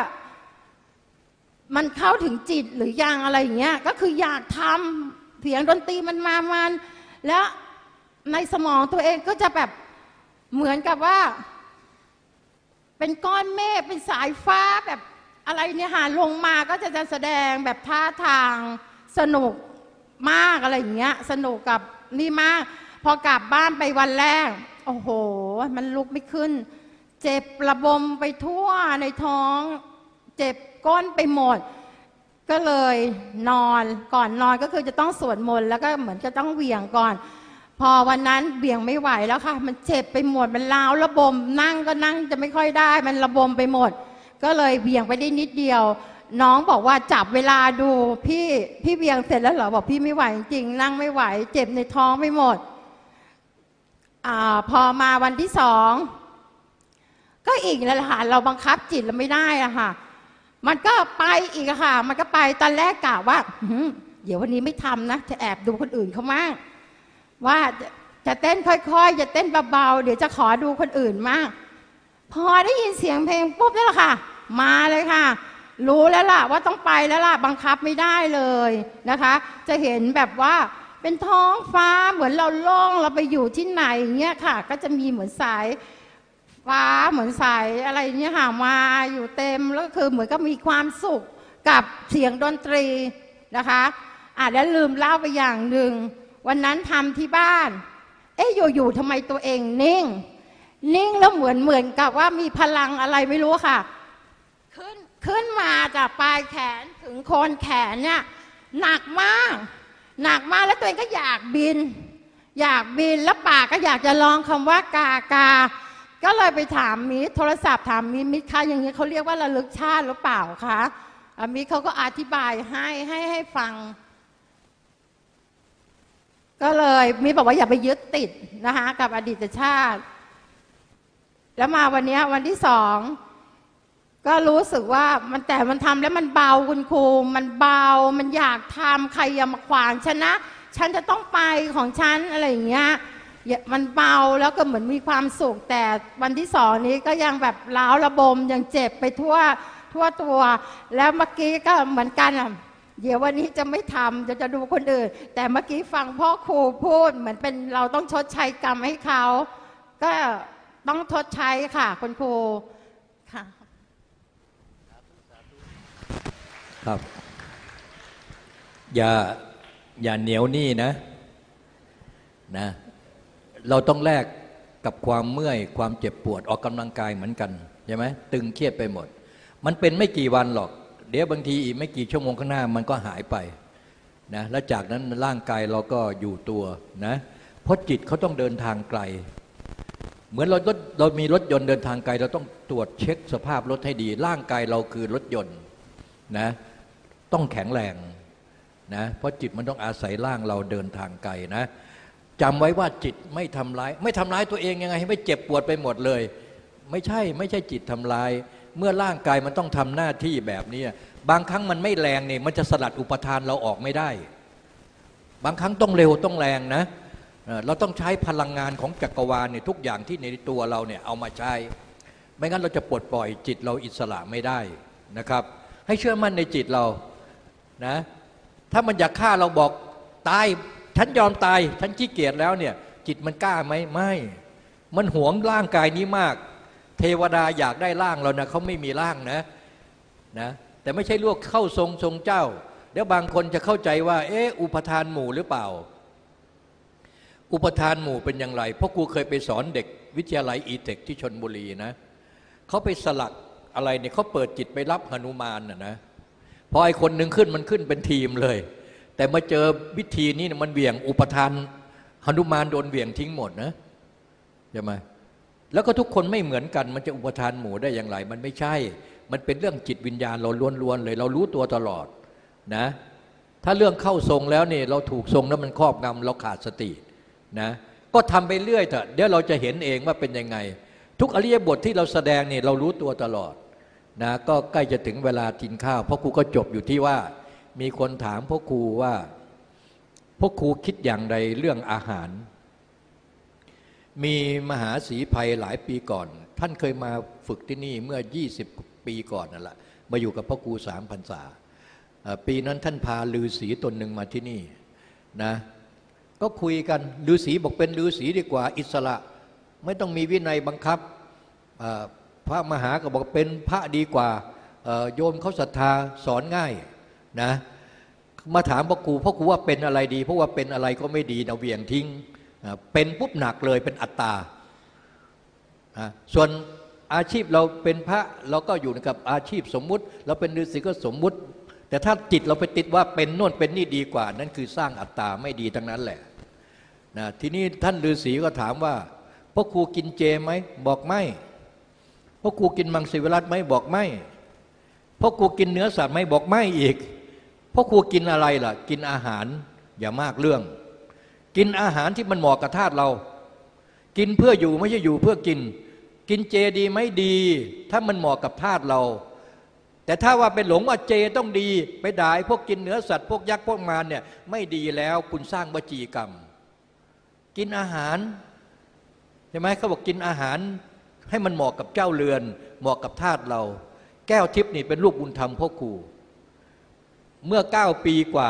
มันเข้าถึงจิตหรือยังอะไรอย่างเงี้ยก็คืออยากทำเสียงดนตรีมันมามันแล้วในสมองตัวเองก็จะแบบ เหมือนกับว่า เป็นก้อนเมฆเป็นสายฟ้าแบบอะไรเนี่ยหาลงมาก็จะจะแสดงแบบท่าทางสนุกมากอะไรอย่างเงี้ย สนุกกับนี่มาก พอกลับบ้านไปวันแรก โอ้โห มันลุกไม่ขึ้น เจ็บระบมไปทั่วในท้อง เจ็บก้นไปหมด ก็เลยนอนก่อนนอนก็คือจะต้องสวดมนต์แล้วก็เหมือนจะต้องเหวี่ยงก่อน พอวันนั้นเบี่ยงไม่ไหวแล้วค่ะ มันเจ็บไปหมดมันล้าวระบมนั่งก็นั่งจะไม่ค่อยได้ มันระบมไปหมด ก็เลยเบี่ยงไปได้นิดเดียว น้องบอกว่าจับเวลาดูพี่พี่เบี่ยงเสร็จแล้วเหรอบอกพี่ไม่ไหวจริงนั่งไม่ไหว เจ็บในท้องไม่หมดอาพอมาวันที่สองก็อีกแล้วค่ะเราบังคับจิตเราไม่ได้อะค่ะ มันก็ไปอีกค่ะ มันก็ไปตอนแรกกะว่าเดี๋ยววันนี้ไม่ทำนะจะแอบดูคนอื่นเขามั่ง ว่าจะเต้นค่อยๆ จะเต้นเบาๆ เดี๋ยวจะขอดูคนอื่นมาก พอได้ยินเสียงเพลงปุ๊บแล้วล่ะค่ะ มาเลยค่ะ รู้แล้วล่ะว่าต้องไปแล้วล่ะ บังคับไม่ได้เลยนะคะ จะเห็นแบบว่าเป็นท้องฟ้าเหมือนเราล่องเราไปอยู่ที่ไหนเงี้ยค่ะ ก็จะมีเหมือนสายฟ้าเหมือนสายอะไรเงี้ยค่ะมาอยู่เต็มแล้วก็คือเหมือนกับมีความสุขกับเสียงดนตรีนะคะอะแล้วลืมเล่าไปอย่างหนึ่ง วันนั้นทำที่บ้าน เอ๊ะอยู่ๆทำไมตัวเองนิ่ง นิ่งแล้วเหมือนเหมือนกับว่ามีพลังอะไรไม่รู้ค่ะ ขึ้นขึ้นมาจากปลายแขนถึงโคนแขนเนี่ยหนักมาก หนักมากแล้วตัวเองก็อยากบิน อยากบินแล้วปากก็อยากจะลองคำว่ากากา ก็เลยไปถามมิตรโทรศัพท์ถามมิตรมิตรคะอย่างนี้เขาเรียกว่าระลึกชาติหรือเปล่าคะอะมิตรเขาก็อธิบายให้ให้ให้ฟัง ก็เลยมิบอกว่าอย่าไปยึดติดนะคะกับอดีตชาติ แล้วมาวันนี้วันที่สองก็รู้สึกว่ามันแต่มันทำแล้วมันเบาคุณครูมันเบา มันอยากทำใครอย่ามาขวางฉันนะ ฉันจะต้องไปของฉันอะไรอย่างเงี้ยมันเบาแล้วก็เหมือนมีความสุข แต่วันที่สองนี้ก็ยังแบบล้าวระบมยังเจ็บไปทั่วทั่วตัว แล้วเมื่อกี้ก็เหมือนกันอะ เดี๋ยววันนี้จะไม่ทำจะจะดูคนอื่น แต่เมื่อกี้ฟังพ่อครูพูด เหมือนเป็นเราต้องชดใช้กรรมให้เขา ก็ต้องชดใช้ค่ะคุณครูค่ะครับ อย่าอย่าเหนียวหนี้นะนะ เราต้องแลกกับความเมื่อยความเจ็บปวดออกกำลังกายเหมือนกันใช่ไหมตึงเครียดไปหมด มันเป็นไม่กี่วันหรอก เดี๋ยวบางทีอีกไม่กี่ชั่วโมงข้างหน้ามันก็หายไปนะแล้วจากนั้นร่างกายเราก็อยู่ตัวนะเพราะจิตเขาต้องเดินทางไกล เหมือนเรารถเรามีรถยนต์เดินทางไกล เราต้องตรวจเช็คสภาพรถให้ดี ร่างกายเราคือรถยนต์นะต้องแข็งแรงนะเพราะจิตมันต้องอาศัยร่างเราเดินทางไกลนะจำไว้ว่าจิตไม่ทำร้าย ไม่ทำร้ายตัวเองยังไงให้ไม่เจ็บปวดไปหมดเลย ไม่ใช่ไม่ใช่จิตทำลาย เมื่อร่างกายมันต้องทำหน้าที่แบบนี้บางครั้งมันไม่แรงเนี่ยมันจะสลัดอุปทานเราออกไม่ได้ บางครั้งต้องเร็วต้องแรงนะเอ่อเราต้องใช้พลังงานของจักรวาลเนี่ยทุกอย่างที่ในตัวเราเนี่ยเอามาใช้ ไม่งั้นเราจะปลดปล่อยจิตเราอิสระไม่ได้นะครับ ให้เชื่อมั่นในจิตเรานะถ้ามันอยากฆ่าเราบอกตายฉันยอมตายฉันขี้เกียจแล้วเนี่ยจิตมันกล้าไหมไม่ มันหวงร่างกายนี้มาก เทวดาอยากได้ร่างเรานะเขาไม่มีร่างนะนะแต่ไม่ใช่ลวกเข้าทรงทรงเจ้า เดี๋ยวบางคนจะเข้าใจว่า เอออุปทานหมู่หรือเปล่า อุปทานหมู่เป็นอย่างไร เพราะกูเคยไปสอนเด็กวิทยาลัยอีเทคที่ชนบุรีนะเขาไปสลักอะไรเนี่ยเขาเปิดจิตไปรับหนุมานนะนะพอไอ้คนหนึ่งขึ้นมันขึ้นเป็นทีมเลย แต่มาเจอวิธีนี้มันเบี่ยงอุปทานหนุมานโดนเบี่ยงทิ้งหมดนะใช่ไหม แล้วก็ทุกคนไม่เหมือนกัน มันจะอุปทานหมู่ได้อย่างไร มันไม่ใช่ มันเป็นเรื่องจิตวิญญาณเราล้วนๆเลย เรารู้ตัวตลอดนะ ถ้าเรื่องเข้าทรงแล้วนี่เราถูกทรงแล้วมันครอบงำเราขาดสตินะ ก็ทำไปเรื่อยเถอะเดี๋ยวเราจะเห็นเองว่าเป็นยังไง ทุกอริยบทที่เราแสดงนี่เรารู้ตัวตลอดนะ ก็ใกล้จะถึงเวลากินข้าวเพราะครูก็จบอยู่ที่ว่า มีคนถามพ่อครูว่าพ่อครูคิดอย่างไรเรื่องอาหาร มีมหาสีภัยหลายปีก่อน ท่านเคยมาฝึกที่นี่เมื่อ 20 ปีก่อนนั่นแหละมาอยู่กับพ่อครูสามพรรษา ปีนั้นท่านพาลือศีตนหนึ่งมาที่นี่นะก็คุยกันลือศีบอกเป็นลือศีดีกว่าอิสระ ไม่ต้องมีวินัยบังคับพระมหาก็บอกเป็นพระดีกว่าโยมเขาศรัทธาสอนง่ายนะมาถามพ่อครูพ่อครูว่าเป็นอะไรดี เพราะว่าเป็นอะไรก็ไม่ดีนะเวียงทิ้ง เป็นปุ๊บหนักเลยเป็นอัตตา ส่วนอาชีพเราเป็นพระเราก็อยู่กับอาชีพสมมุติ เราเป็นฤาษีก็สมมุติ แต่ถ้าจิตเราไปติดว่าเป็นโน่นเป็นนี่ดีกว่า นั่นคือสร้างอัตตาไม่ดีทั้งนั้นแหละนะทีนี้ท่านฤาษีก็ถามว่าพ่อครูกินเจไหมบอกไม่พ่อครูกินมังสวิรัตไหมบอกไม่พ่อครูกินเนื้อสัตว์ไหมบอกไม่อีกพ่อครูกินอะไรล่ะ กินอาหารอย่ามากเรื่อง กินอาหารที่มันเหมาะกับธาตุเรา กินเพื่ออยู่ไม่ใช่อยู่เพื่อกิน กินเจดีไหมดี ถ้ามันเหมาะกับธาตุเรา แต่ถ้าว่าเป็นหลงว่าเจต้องดีไปด่ายพวกกินเนื้อสัตว์พวกยักษ์พวกมารเนี่ยไม่ดีแล้วคุณสร้างบจีกรรม กินอาหารใช่ไหมเขาบอกกินอาหารให้มันเหมาะกับเจ้าเรือน เหมาะกับทาสเรา แก้วทิพย์นี่เป็นลูกบุญธรรมพ่อครูเมื่อเก้าปีกว่า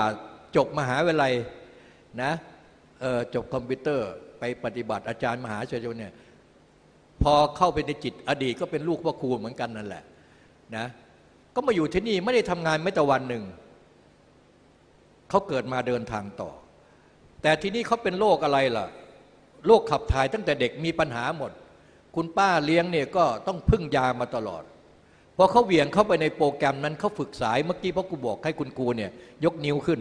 จบมหาวิทยาลัยนะ จบคอมพิวเตอร์ไปปฏิบัติอาจารย์มหาชัยโยเนี่ยพอเข้าไปในจิตอดีตก็เป็นลูกพ่อครูเหมือนกันนั่นแหละนะก็มาอยู่ที่นี่ไม่ได้ทำงานไม่แต่วันหนึ่ง เขาเกิดมาเดินทางต่อ แต่ที่นี่เขาเป็นโรคอะไรล่ะโรคขับถ่ายตั้งแต่เด็กมีปัญหาหมด คุณป้าเลี้ยงเนี่ยก็ต้องพึ่งยามาตลอดพอเขาเหวี่ยงเข้าไปในโปรแกรมนั้นเขาฝึกสายเมื่อกี้พ่อกูบอกให้คุณกูเนี่ยยกนิ้วขึ้น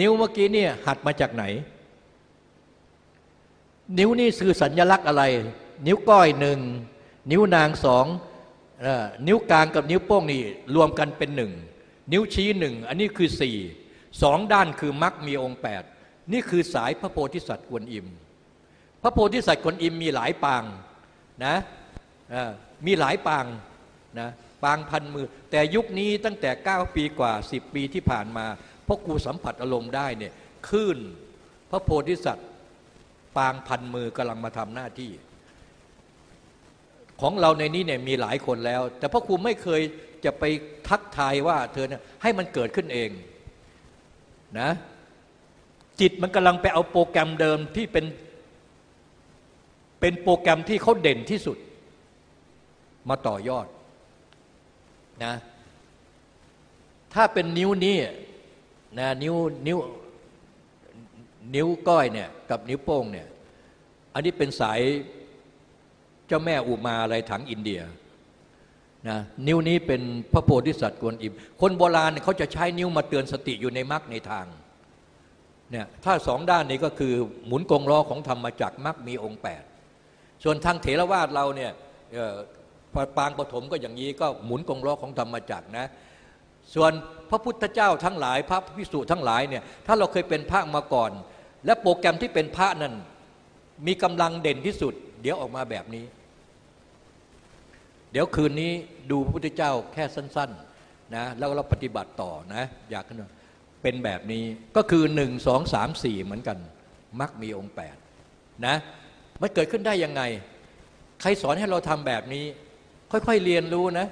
นิ้วเมื่อกี้เนี่ยหัดมาจากไหน นิ้วนี่คือสัญลักษณ์อะไร นิ้วก้อยหนึ่งนิ้วนางสองนิ้วกลางกับนิ้วโป้งนี่รวมกันเป็นหนึ่งนิ้วชี้หนึ่งอันนี้คือสี่สองด้านคือมรรคมีองค์แปดนี่คือสายพระโพธิสัตว์กวนอิม พระโพธิสัตว์กวนอิมมีหลายปางนะมีหลายปางนะปางพันมือ แต่ยุคนี้ตั้งแต่ 9 ปีกว่า 10 ปีที่ผ่านมาพราะกูสัมผัสอารมณ์ได้เนี่ยคลื่นพระโพธิสัตว์ ปางพันมือกำลังมาทำหน้าที่ ของเราในนี้เนี่ยมีหลายคนแล้ว แต่พ่อครูไม่เคยจะไปทักทายว่าเธอเนี่ยให้มันเกิดขึ้นเองนะจิตมันกำลังไปเอาโปรแกรมเดิมที่เป็นเป็นโปรแกรมที่เขาเด่นที่สุด มาต่อยอดนะถ้าเป็นนิ้วนี้นะนิ้วนิ้วนิ้วก้อยเนี่ยกับนิ้วโป้งเนี่ย อันนี้เป็นสายเจ้าแม่อุมาอะไรถังอินเดียนะนิ้วนี้เป็นพระโพธิสัตว์กวนอิม คนโบราณเขาจะใช้นิ้วมาเตือนสติอยู่ในมรรคในทางเนี่ยถ้าสองด้านนี้ก็คือหมุนกงล้อของธรรมมาจากมรรคมีองค์ 8 ส่วนทางเถรวาทเราเนี่ยปางปฐมก็อย่างนี้ก็หมุนกงล้อของธรรมมาจากนะส่วนพระพุทธเจ้าทั้งหลาย พระพิสุทั้งหลายเนี่ยถ้าเราเคยเป็นพระมาก่อน และโปรแกรมที่เป็นพระนั้น มีกำลังเด่นที่สุด เดี๋ยวออกมาแบบนี้ เดี๋ยวคืนนี้ดูพระพุทธเจ้าแค่สั้น ๆ นะ แล้วเราปฏิบัติต่อนะ อยากเป็นแบบนี้ก็คือหนึ่งสองสามสี่เหมือนกัน มักมีองค์แปดนะมันเกิดขึ้นได้ยังไง ใครสอนให้เราทำแบบนี้ ค่อยๆเรียนรู้นะ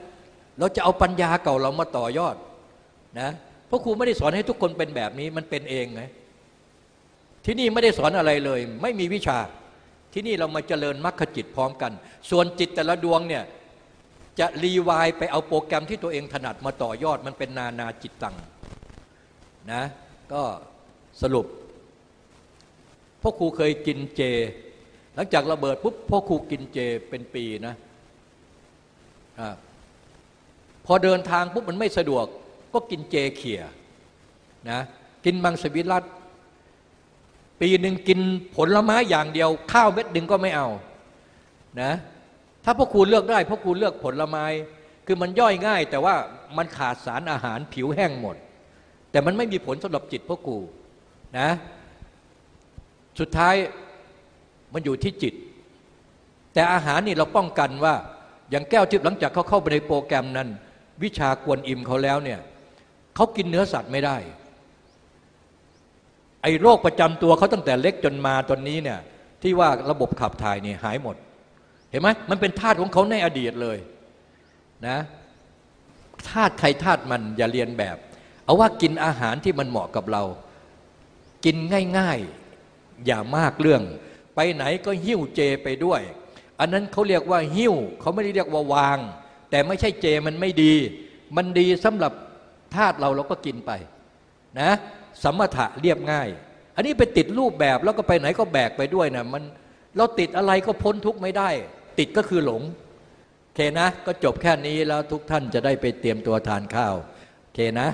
เราจะเอาปัญญาเก่าเรามาต่อยอดนะเพราะครูไม่ได้สอนให้ทุกคนเป็นแบบนี้มันเป็นเองไงที่นี่ไม่ได้สอนอะไรเลย ไม่มีวิชา ที่นี่เรามาเจริญมรรคจิตพร้อมกัน ส่วนจิตแต่ละดวงเนี่ยจะรีวายไปเอาโปรแกรมที่ตัวเองถนัดมาต่อยอดมันเป็นนานาจิตตังนะก็สรุปพ่อครูเคยกินเจ หลังจากระเบิดปุ๊บพ่อครูกินเจเป็นปีนะอะพอเดินทางปุ๊บมันไม่สะดวก ก็กินเจเขี่ยนะกินมังสวิรัต ปีหนึ่งกินผลไม้อย่างเดียว ข้าวเม็ดหนึ่งก็ไม่เอานะถ้าพ่อครูเลือกได้พ่อครูเลือกผลไม้ คือมันย่อยง่าย แต่ว่ามันขาดสารอาหารผิวแห้งหมด แต่มันไม่มีผลสำหรับจิตพ่อครูนะสุดท้ายมันอยู่ที่จิต แต่อาหารนี่เราป้องกันว่าอย่างแก้วทิพย์หลังจากเขาเข้าไปในโปรแกรมนั้น วิชากวนอิ่มเขาแล้วเนี่ยเขากินเนื้อสัตว์ไม่ได้ ไอ้โรคประจำตัวเขาตั้งแต่เล็กจนมาตอนนี้เนี่ยที่ว่าระบบขับถ่ายนี่หายหมด เห็นไหมมันเป็นธาตุของเขาในอดีตเลยนะธาตุใครธาตุมันอย่าเรียนแบบ เอาว่ากินอาหารที่มันเหมาะกับเรา กินง่ายๆอย่ามากเรื่อง ไปไหนก็หิ้วเจไปด้วย อันนั้นเขาเรียกว่าหิ้วเขาไม่ได้เรียกว่าวาง แต่ไม่ใช่เจมันไม่ดี มันดีสำหรับธาตุเราเราก็กินไปนะ สมถะเรียบง่าย อันนี้ไปติดรูปแบบแล้วก็ไปไหนก็แบกไปด้วยนะมันเราติดอะไรก็พ้นทุกข์ไม่ได้ ติดก็คือหลงเคนะ ก็จบแค่นี้แล้วทุกท่านจะได้ไปเตรียมตัวทานข้าวเคนะ